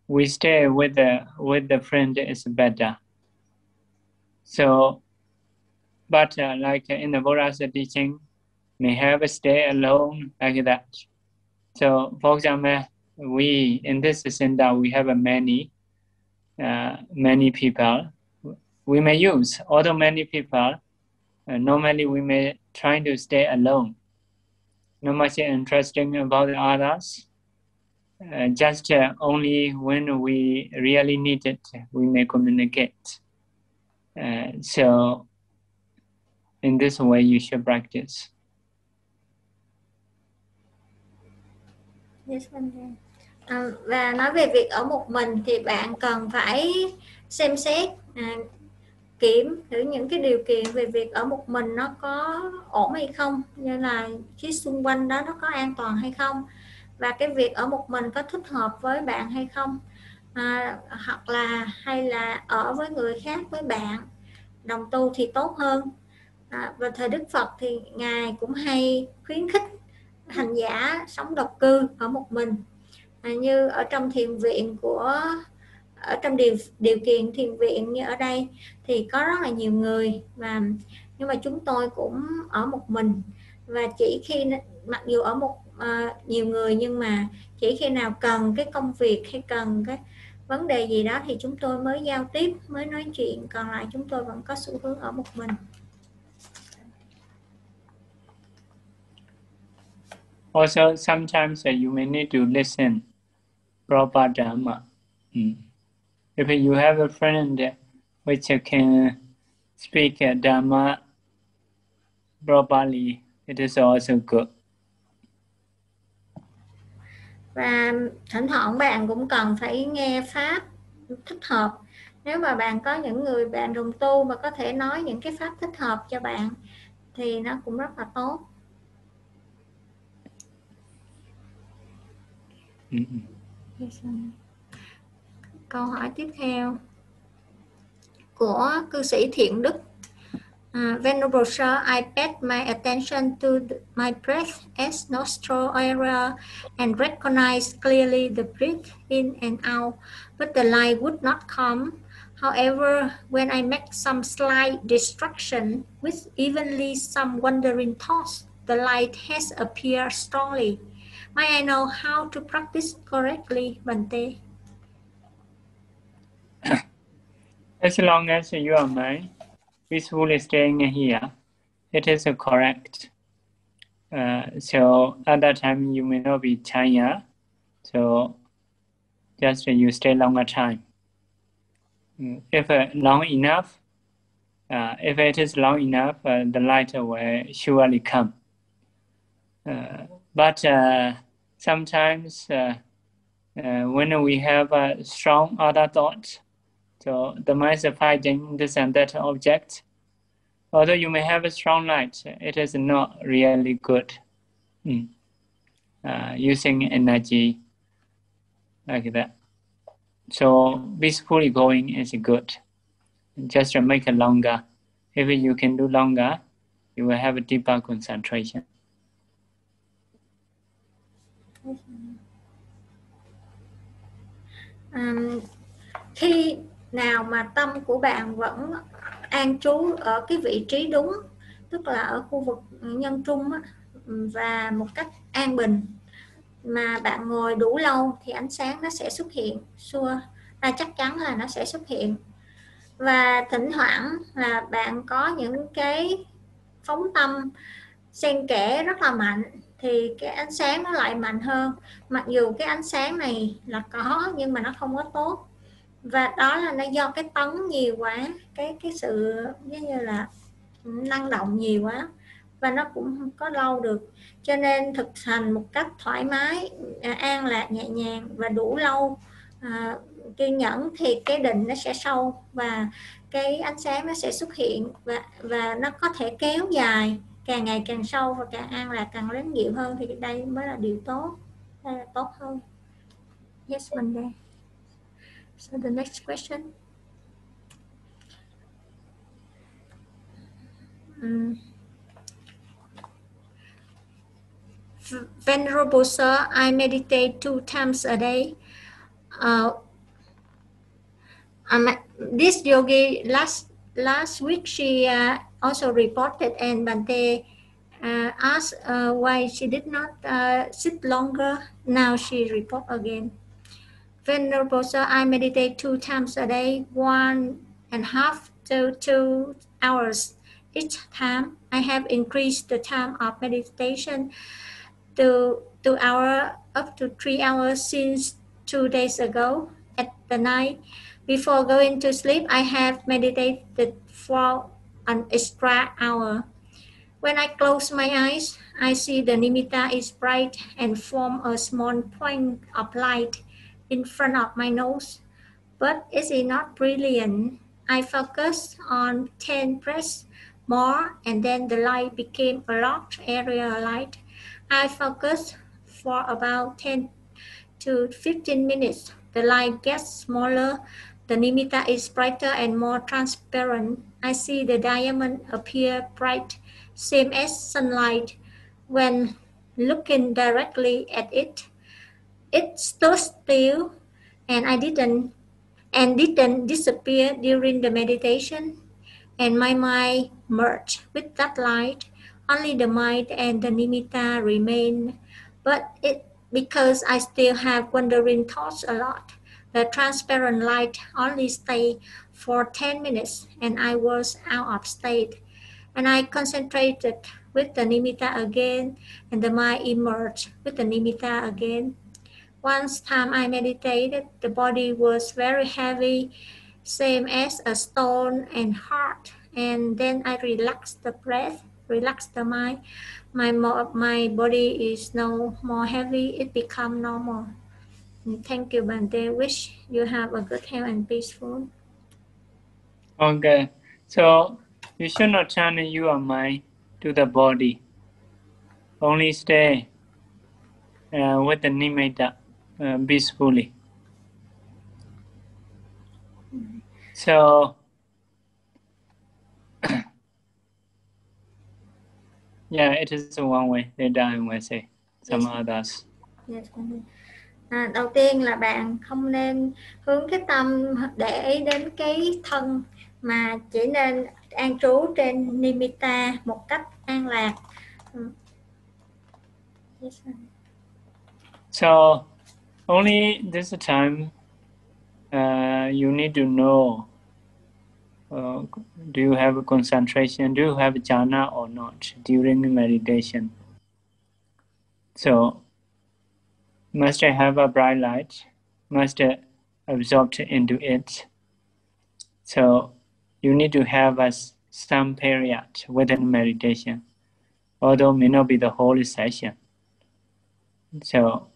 we stay with the with the friend is better. So, but uh, like in the Buddha's teaching, may have stay alone like that. So, for example, we in this center we have many uh, many people. We may use although many people uh, normally, we may try to stay alone. Not much interesting about others. Uh, just uh, only when we really need it, we may communicate. Uh, so, in this way, you should practice. Yes, à, và nói về việc ở một mình thì bạn cần phải xem xét à, kiểm thử những cái điều kiện về việc ở một mình nó có ổn hay không như là phía xung quanh đó nó có an toàn hay không và cái việc ở một mình có thích hợp với bạn hay không à, hoặc là hay là ở với người khác với bạn đồng tu thì tốt hơn. À, và thời Đức Phật thì ngài cũng hay khuyến khích hành giả sống độc cư ở một mình. À, như ở trong thiền viện của ở trong điều điều kiện thiền viện như ở đây thì có rất là nhiều người và nhưng mà chúng tôi cũng ở một mình. Và chỉ khi mặc dù ở một uh, nhiều người nhưng mà chỉ khi nào cần cái công việc hay cần cái vấn đề gì đó thì chúng tôi mới giao tiếp mới nói chuyện còn lại chúng tôi vẫn có xu hướng ở một mình Also, sometimes uh, you may need to listen proper Dharma. Mm. If you have a friend which can speak Dharma, properly, it is also good. Và thỉnh thoảng bạn cũng cần phải nghe pháp thích hợp. Nếu mà bạn có những người bạn đồng tu mà có thể nói những cái pháp thích hợp cho bạn thì nó cũng rất là tốt. Câu hỏi tiếp theo của cư sĩ Thiện Đức. Uh, Venerable I paid my attention to my breath as nostril area and recognized clearly the breath in and out, but the light would not come. However, when I make some slight distraction with evenly some wandering thoughts, the light has appeared strongly. May I know how to practice correctly, Bante? as long as your mind peacefully staying here, it is correct. Uh, so at that time you may not be tired. So just you stay longer time. Mm, if uh, long enough, uh, if it is long enough, uh, the light will surely come. Uh, but uh, sometimes when we have a strong other thought, so the mind fighting this and that object. Although you may have a strong light, it is not really good mm. uh, using energy like that. So peacefully going is good. Just make it longer. If you can do longer, you will have a deeper concentration. Um, khi nào mà tâm của bạn vẫn an trú ở cái vị trí đúng tức là ở khu vực nhân trung á, và một cách an bình mà bạn ngồi đủ lâu thì ánh sáng nó sẽ xuất hiện. Xua ta chắc chắn là nó sẽ xuất hiện. Và thỉnh thoảng là bạn có những cái phóng tâm xen kẽ rất là mạnh thì cái ánh sáng nó lại mạnh hơn. Mặc dù cái ánh sáng này là có nhưng mà nó không có tốt và đó là nó do cái tấn nhiều quá cái cái sự giống như là năng động nhiều quá và nó cũng không có lâu được. Cho nên thực hành một cách thoải mái à, an lạc nhẹ nhàng và đủ lâu à, kiên nhẫn thì cái định nó sẽ sâu và cái ánh sáng nó sẽ xuất hiện và và nó có thể kéo dài càng ngày càng sâu và càng an lạc càng lớn nhiều hơn. Thì đây mới là điều tốt đây là tốt hơn. Yes mình đây. So the next question. Um, Venerable Sir, I meditate two times a day. Uh, this yogi last last week she uh, also reported and Bante uh, asked uh, why she did not uh, sit longer. Now she report again. Venerable Sir, I meditate two times a day, one and a half to two hours each time. I have increased the time of meditation to two hour up to three hours since two days ago at the night. Before going to sleep, I have meditated for an extra hour. When I close my eyes, I see the nimitta is bright and form a small point of light in front of my nose, but is it not brilliant? I focused on 10 breaths more and then the light became a large area light. I focused for about 10 to 15 minutes. The light gets smaller. The nimitta is brighter and more transparent. I see the diamond appear bright, same as sunlight. When looking directly at it, it stood still and I didn't and didn't disappear during the meditation and my mind merged with that light. Only the mind and the nimitta remain but it because I still have wandering thoughts a lot. The transparent light only stayed for 10 minutes and I was out of state. And I concentrated with the nimitta again and the mind emerged with the nimitta again. Once time I meditated, the body was very heavy, same as a stone and hard. And then I relaxed the breath, relaxed the mind. My, my body is no more heavy, it become normal. Thank you, Bante. Wish you have a good health and peaceful. Okay. So you should not turn your mind to the body. Only stay uh, with the nimitta uh, peacefully. So yeah, it is one way. Later I will say some Yes. others. Yes, à, đầu tiên là bạn không nên hướng cái tâm để ý đến cái thân mà chỉ nên an trú trên nimitta một cách an lạc. Ừ. Yes. So only this time uh, you need to know uh, do you have a concentration, do you have jhana or not during meditation. So must I have a bright light, must I absorb into it. So you need to have a, some period within meditation, although may not be the whole session. So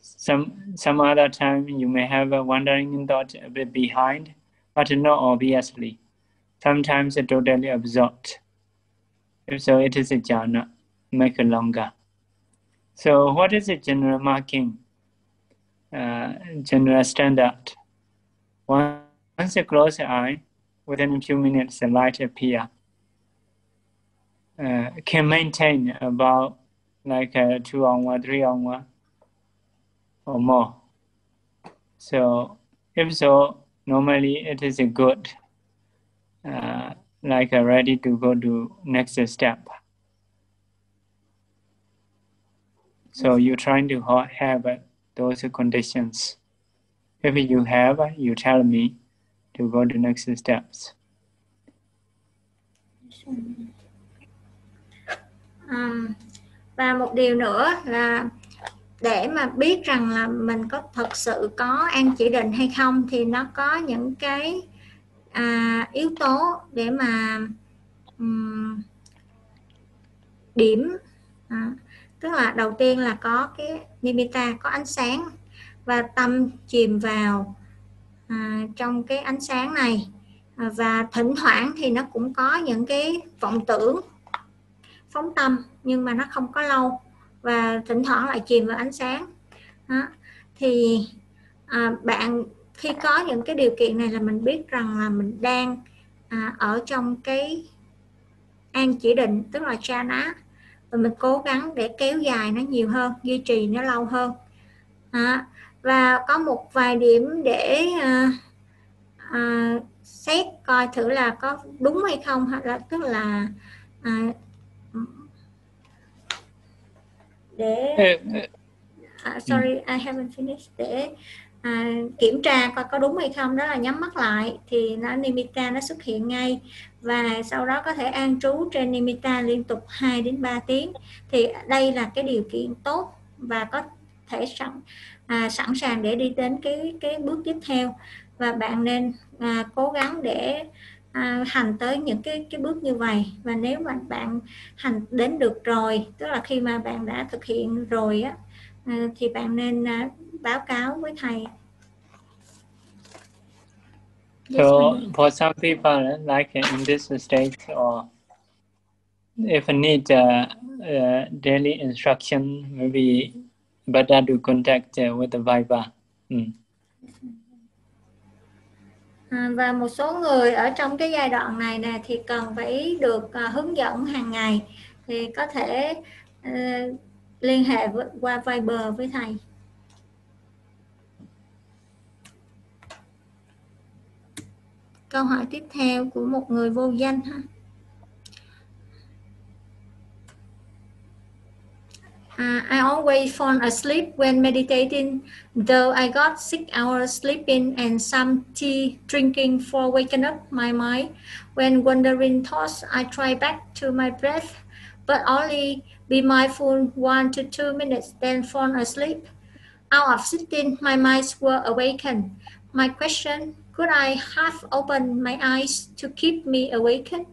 some some other time you may have a wandering thought a bit behind, but not obviously. Sometimes totally absorbed. If so, it is a jhana, make it longer. So what is the general marking? Uh, general standard. Once you close your eye, within a few minutes the light appear. Uh, can maintain about like uh, two hour, three hour or more. So if so, normally it is a good, uh, like uh, ready to go to next step. So you're trying to have those conditions. If you have, you tell me to go to next steps. Ừm, và một điều nữa là để mà biết rằng là mình có thật sự có an chỉ định hay không thì nó có những cái à, yếu tố để mà um, điểm à, tức là đầu tiên là có cái nimitta có ánh sáng và tâm chìm vào à, trong cái ánh sáng này. À, và thỉnh thoảng thì nó cũng có những cái vọng tưởng phóng tâm nhưng mà nó không có lâu và thỉnh thoảng lại chìm vào ánh sáng. Đó. thì à, bạn khi có những cái điều kiện này là mình biết rằng là mình đang à, ở trong cái an chỉ định tức là cha ná và mình cố gắng để kéo dài nó nhiều hơn duy trì nó lâu hơn. À, và có một vài điểm để à, à, xét coi thử là có đúng hay không hoặc là tức là à, để Uh, sorry I haven't finished để à, kiểm tra coi có đúng hay không. Đó là nhắm mắt lại thì nó nimitta nó xuất hiện ngay. Và sau đó có thể an trú trên nimitta liên tục 2 đến 3 tiếng. Thì đây là cái điều kiện tốt và có thể sẵn à, sẵn sàng để đi đến cái cái bước tiếp theo. Và bạn nên à, cố gắng để à, hành tới những cái cái bước như vậy và nếu mà bạn hành đến được rồi tức là khi mà bạn đã thực hiện rồi á à, thì bạn nên à, báo cáo với thầy So for some people, like in this stage, or if need uh, uh, daily instruction, maybe better to contact uh, with the Viber. Mm. À, và một số người ở trong cái giai đoạn này nè thì cần phải được à, hướng dẫn hàng ngày thì có thể ờ, liên hệ với, qua Viber với thầy. Câu hỏi tiếp theo của một người vô danh ha. Uh, I always fall asleep when meditating, though I got six hours sleeping and some tea drinking for waking up my mind. When wandering thoughts, I try back to my breath, but only be mindful one to two minutes, then fall asleep. Out of sitting, my minds were awakened. My question, could I have opened my eyes to keep me awakened?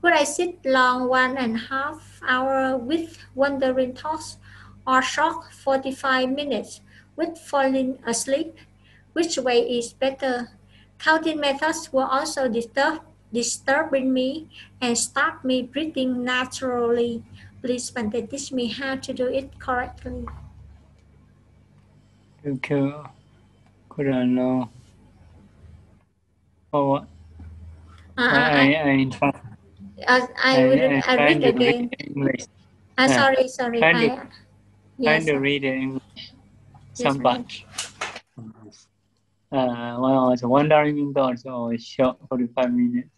Could I sit long one and a half hour with wandering thoughts or short 45 minutes with falling asleep? Which way is better? Counting methods will also disturb, disturbing me and stop me breathing naturally. Please Bante teach me how to do it correctly. Thank you. Could I know? Oh, what? Uh, I, I, I, I, I, will, I read again. English. Uh, Yeah. sorry, sorry. Trying I, to- yes, Trying to read in English. Some ma'am. bunch. Uh, when I was wandering in thoughts or short 45 minutes,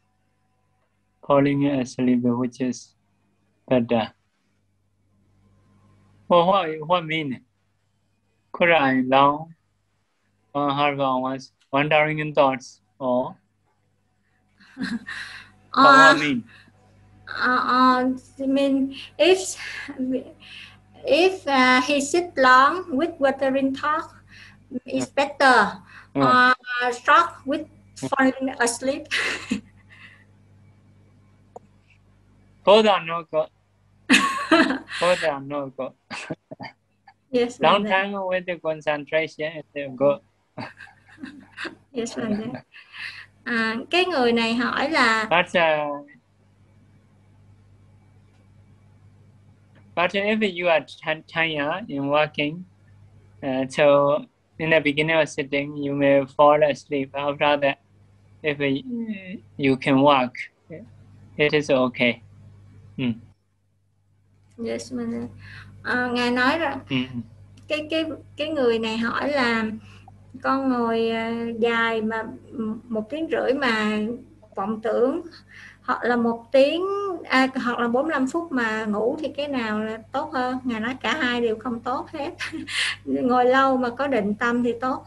falling asleep, which is better. Well, what, what mean? Could I long one half hours wandering in thoughts or what, Uh, what mean? Uh, I mean, if if uh, he sit long with watering talk, it's better. Uh, Uh, short with falling asleep. both are no good. Both are no good. yes, Long Bante. time with the concentration is good. Yes, Bante. À, cái người này hỏi là But uh, but if you are ti- tired in walking, uh, so in the beginning of sitting, you may fall asleep. After that, if uh, you can walk, it is okay. yes, Bante. À, ngài nói rằng Mm. cái cái cái người này hỏi là con ngồi ờ, dài mà một tiếng rưỡi mà vọng tưởng hoặc là một tiếng à, hoặc là 45 phút mà ngủ thì cái nào là tốt hơn? Ngài nói cả hai đều không tốt hết. Ngồi lâu mà có định tâm thì tốt.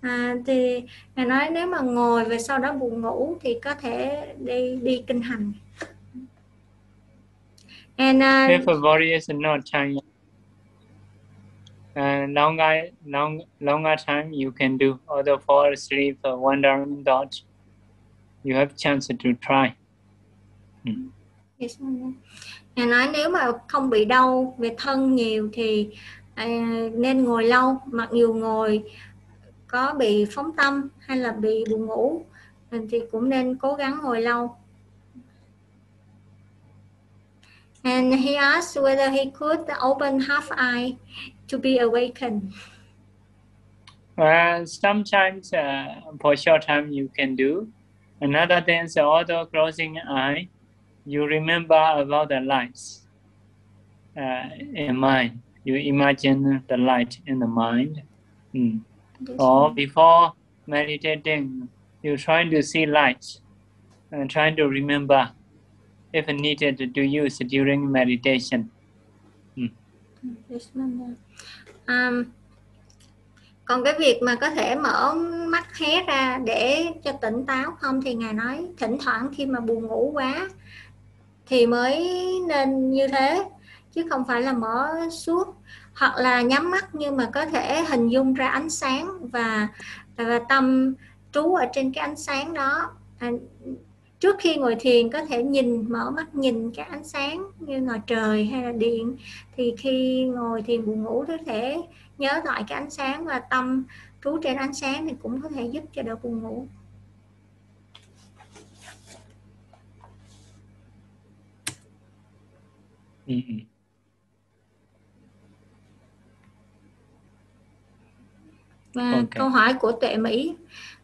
À, thì ngài nói nếu mà ngồi và sau đó buồn ngủ thì có thể đi đi kinh hành. And uh, If a body is not tired, uh, longer, long, longer time you can do, other fall asleep or wandering thoughts, you have chance to try. Ma'am. Ngài nói nếu mà không bị đau về thân nhiều thì à, nên ngồi lâu mặc dù ngồi có bị phóng tâm hay là bị buồn ngủ thì cũng nên cố gắng ngồi lâu. And he asked whether he could open half eye to be awakened. Uh, sometimes uh, for short time you can do. Another thing is although closing eye, you remember about the lights uh, in mind. You imagine the light in the mind. Mm. Or before meditating, you trying to see lights and trying to remember if needed to use during meditation. Yes, ma'am. Um, còn cái việc mà có thể mở mắt hé ra để cho tỉnh táo không thì ngài nói thỉnh thoảng khi mà buồn ngủ quá thì mới nên như thế chứ không phải là mở suốt. Hoặc là nhắm mắt nhưng mà có thể hình dung ra ánh sáng và và tâm trú ở trên cái ánh sáng đó. À, trước khi ngồi thiền có thể nhìn mở mắt nhìn cái ánh sáng như ngoài trời hay là điện. Thì khi ngồi thiền buồn ngủ có thể nhớ lại cái ánh sáng và tâm trú trên ánh sáng thì cũng có thể giúp cho đỡ buồn ngủ. Mm-mm. Và Ok. câu hỏi của Tuệ Mỹ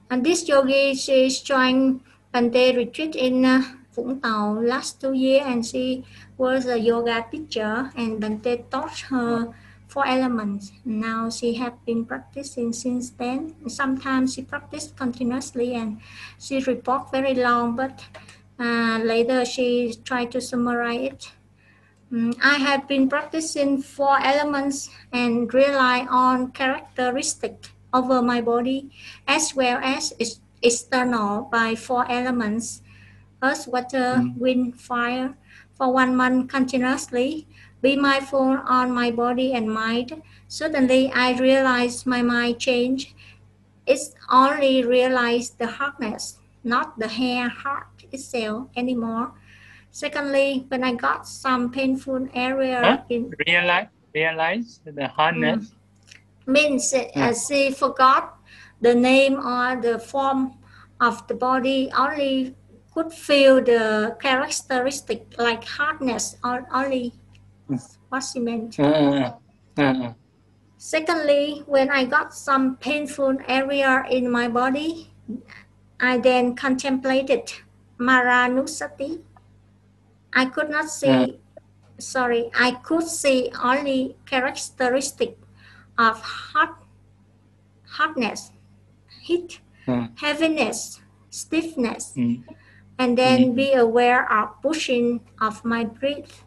And this yogi she joined Bante retreat in uh, Vũng Tàu last two years and she was a yoga teacher and Bante taught her four elements. Now she have been practicing since then. Sometimes she practiced continuously and she report very long, but uh, later she tried to summarize it. Mm, I have been practicing four elements and rely on characteristic over my body as well as external by four elements earth, water, mm. wind, fire for one month continuously. Be mindful on my body and mind. Suddenly, I realized my mind change. It's only realized the hardness, not the hair heart itself anymore. Secondly, when I got some painful area huh? in realize realize the hardness mm. means uh, she forgot the name or the form of the body only could feel the characteristic like hardness or only what she meant. Uh, uh, uh. Secondly, when I got some painful area in my body, I then contemplated Maranusati. I could not see, sorry, I could see only characteristic of hot, hotness, heat, heaviness, stiffness, mm. and then mm. be aware of pushing of my breath.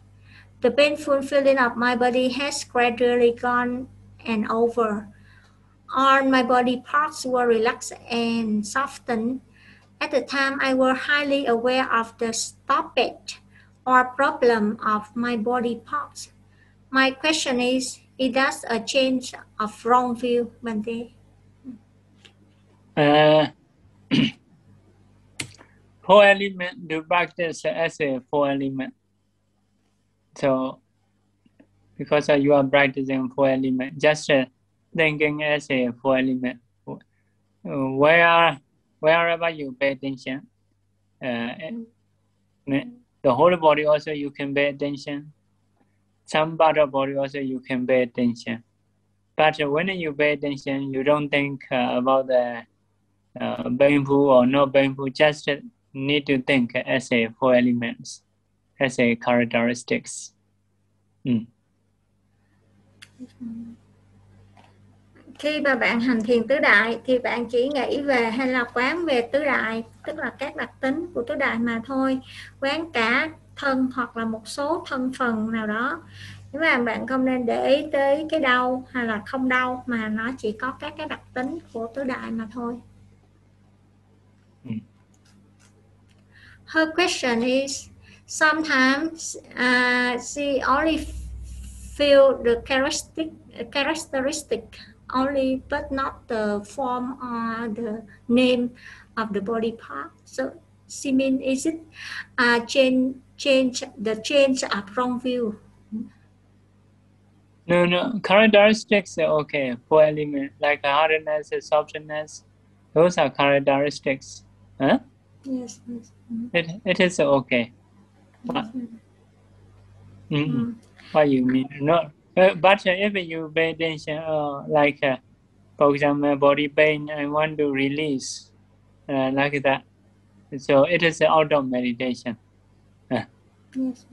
The painful feeling of my body has gradually gone and over. All my body parts were relaxed and softened. At the time, I was highly aware of the stoppage or problem of my body parts. My question is, is that a change of wrong view, Bante? Uh, four element to practice as a four element. So because you are practicing four element, just uh, thinking as a four element. Where wherever you pay attention, uh, the whole body also you can pay attention. Some part of body also you can pay attention. But when you pay attention, you don't think uh, about the uh, painful or not painful. Just need to think as a four elements, as a characteristics. Mm. Khi mà bạn hành thiền tứ đại thì bạn chỉ nghĩ về hay là quán về tứ đại, tức là các đặc tính của tứ đại mà thôi. Quán cả thân hoặc là một số thân phần nào đó. Nhưng mà bạn không nên để ý tới cái đau hay là không đau mà nó chỉ có các cái đặc tính của tứ đại mà thôi. her question is sometimes uh, she only feel the characteristic characteristic only but not the form or the name of the body part so she mean is it uh, change change the change of wrong view no no characteristics are okay four elements like hardness softness those are characteristics huh yes, yes. It it is okay. What, mm -hmm. what you mean? No, uh, but if you pay attention, uh, like uh, for example, body pain, I want to release, uh, like that. So it is out of meditation. Uh. Yes.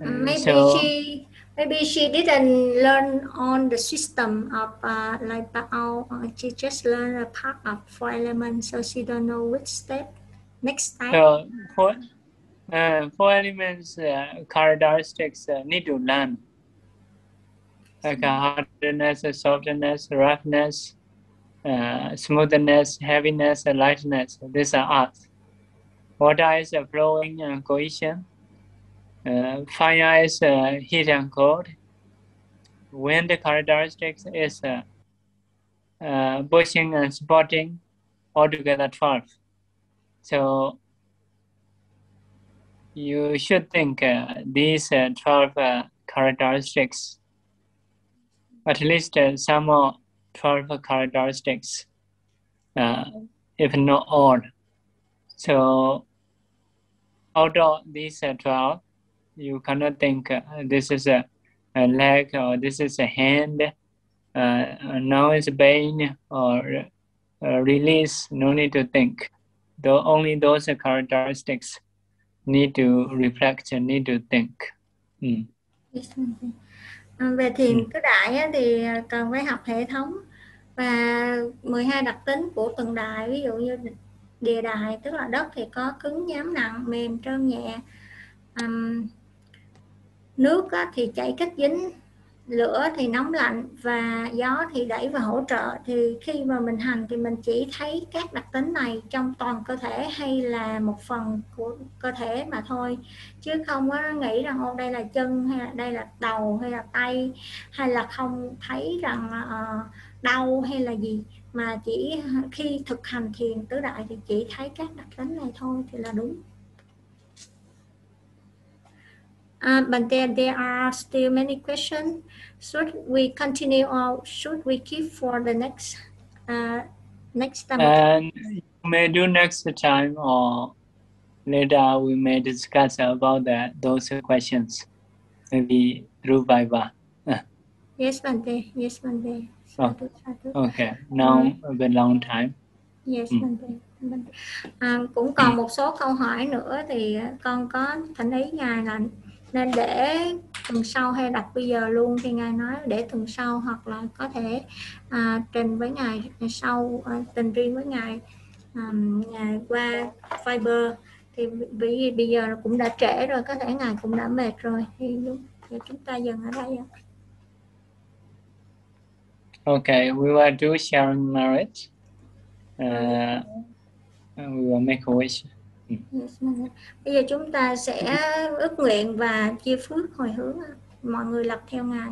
Uh, maybe so, she maybe she didn't learn on the system of uh, like. Uh, she just learned a part of four elements, so she don't know which step. Next time. So four, uh, four elements uh, characteristics uh, need to learn. Like a hardness, softness, roughness, uh, smoothness, heaviness, and lightness. These are arts. Water is flowing and cohesion. Uh, fire is uh, heat and cold. Wind characteristics is uh, uh, pushing and supporting, altogether 12. So you should think uh, these uh, 12 uh, characteristics, at least uh, some of 12 characteristics, uh, if not all. So out of these uh, 12, you cannot think this is a, a, leg or this is a hand, now it's pain or release, no need to think though only those characteristics need to reflect and need to think. Mm. Về thiền ừ. tứ đại thì cần phải học hệ thống và 12 đặc tính của từng đại ví dụ như địa đại tức là đất thì có cứng nhám nặng mềm trơn nhẹ. Um, nước á, thì chảy cách dính lửa thì nóng lạnh và gió thì đẩy và hỗ trợ. Thì khi mà mình hành thì mình chỉ thấy các đặc tính này trong toàn cơ thể hay là một phần của cơ thể mà thôi. Chứ không có nghĩ rằng ô đây là chân hay là đây là đầu hay là tay hay là không thấy rằng uh, đau hay là gì. Mà chỉ khi thực hành thiền tứ đại thì chỉ thấy các đặc tính này thôi thì là đúng. Uh, but there, there are still many questions. Should we continue or should we keep for the next uh, next time? And you may do next time or later we may discuss about that those questions. Maybe through Viva. yes, Bante. Yes, Bante. Oh, okay. Now a bit long time. Yes, mm. Bante. À, cũng còn một số câu hỏi nữa thì con có thỉnh ý ngài là nên để tuần sau hay đặt bây giờ luôn thì ngài nói để tuần sau hoặc là có thể à, trình với ngài sau à, trình riêng với ngài à, ngài qua fiber thì vì bây giờ cũng đã trễ rồi có thể ngài cũng đã mệt rồi thì, thì chúng ta dừng ở đây Okay, we will do sharing marriage. Uh, we will make a wish. Bây giờ chúng ta sẽ ước nguyện và chia phước hồi hướng. Mọi người lập theo ngài.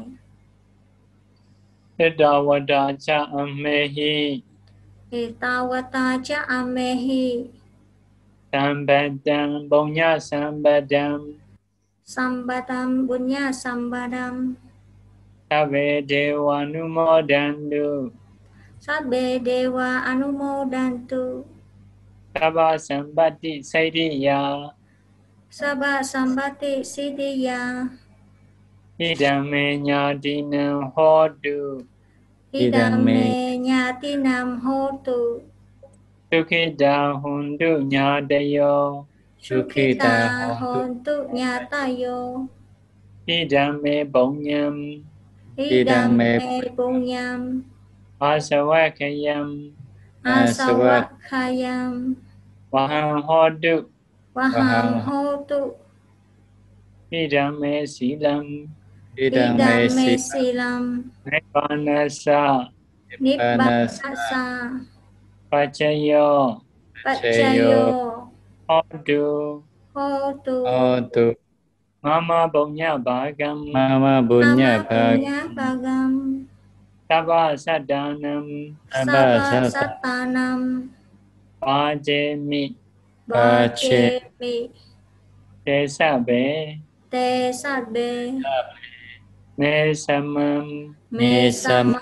Idawada cha amehi. Idawada cha amehi. Sambadam bunya sambadam. Sambadam bunya sambadam. Sabe dewa anumodantu. Sabe dewa anumodantu. Sabha Sambati Saidiya Sabha Sambati Siddhiya. Idame Nyatinam Hotu. Idame Nyatinam Hotu. Sukhita Hundu Nyadayo. Sukhita Hundu Nyatayo Idame Bonyam. Idame Bonyam. Asawakayam. Asawakayam Vahang Hotu Vahang Hotu Idame Silam Idame Silam Nippanasa Nippanasa Pachayo Pachayo Hotu Hotu Hotu Mama Bunya Bhagam Mama Bunya Bhagam Sabha Sadanam Sabha Satanam Vajemi Vajemi Tesabe Tesabe Mesamam Mesamam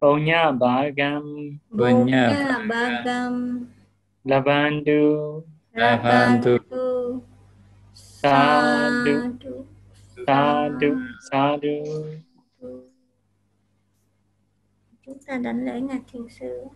Bunya Bhagam Bunya Bhagam Labandu Labantu Sadhu Sadhu Sadhu chúng ta đánh lễ ngài thiền sư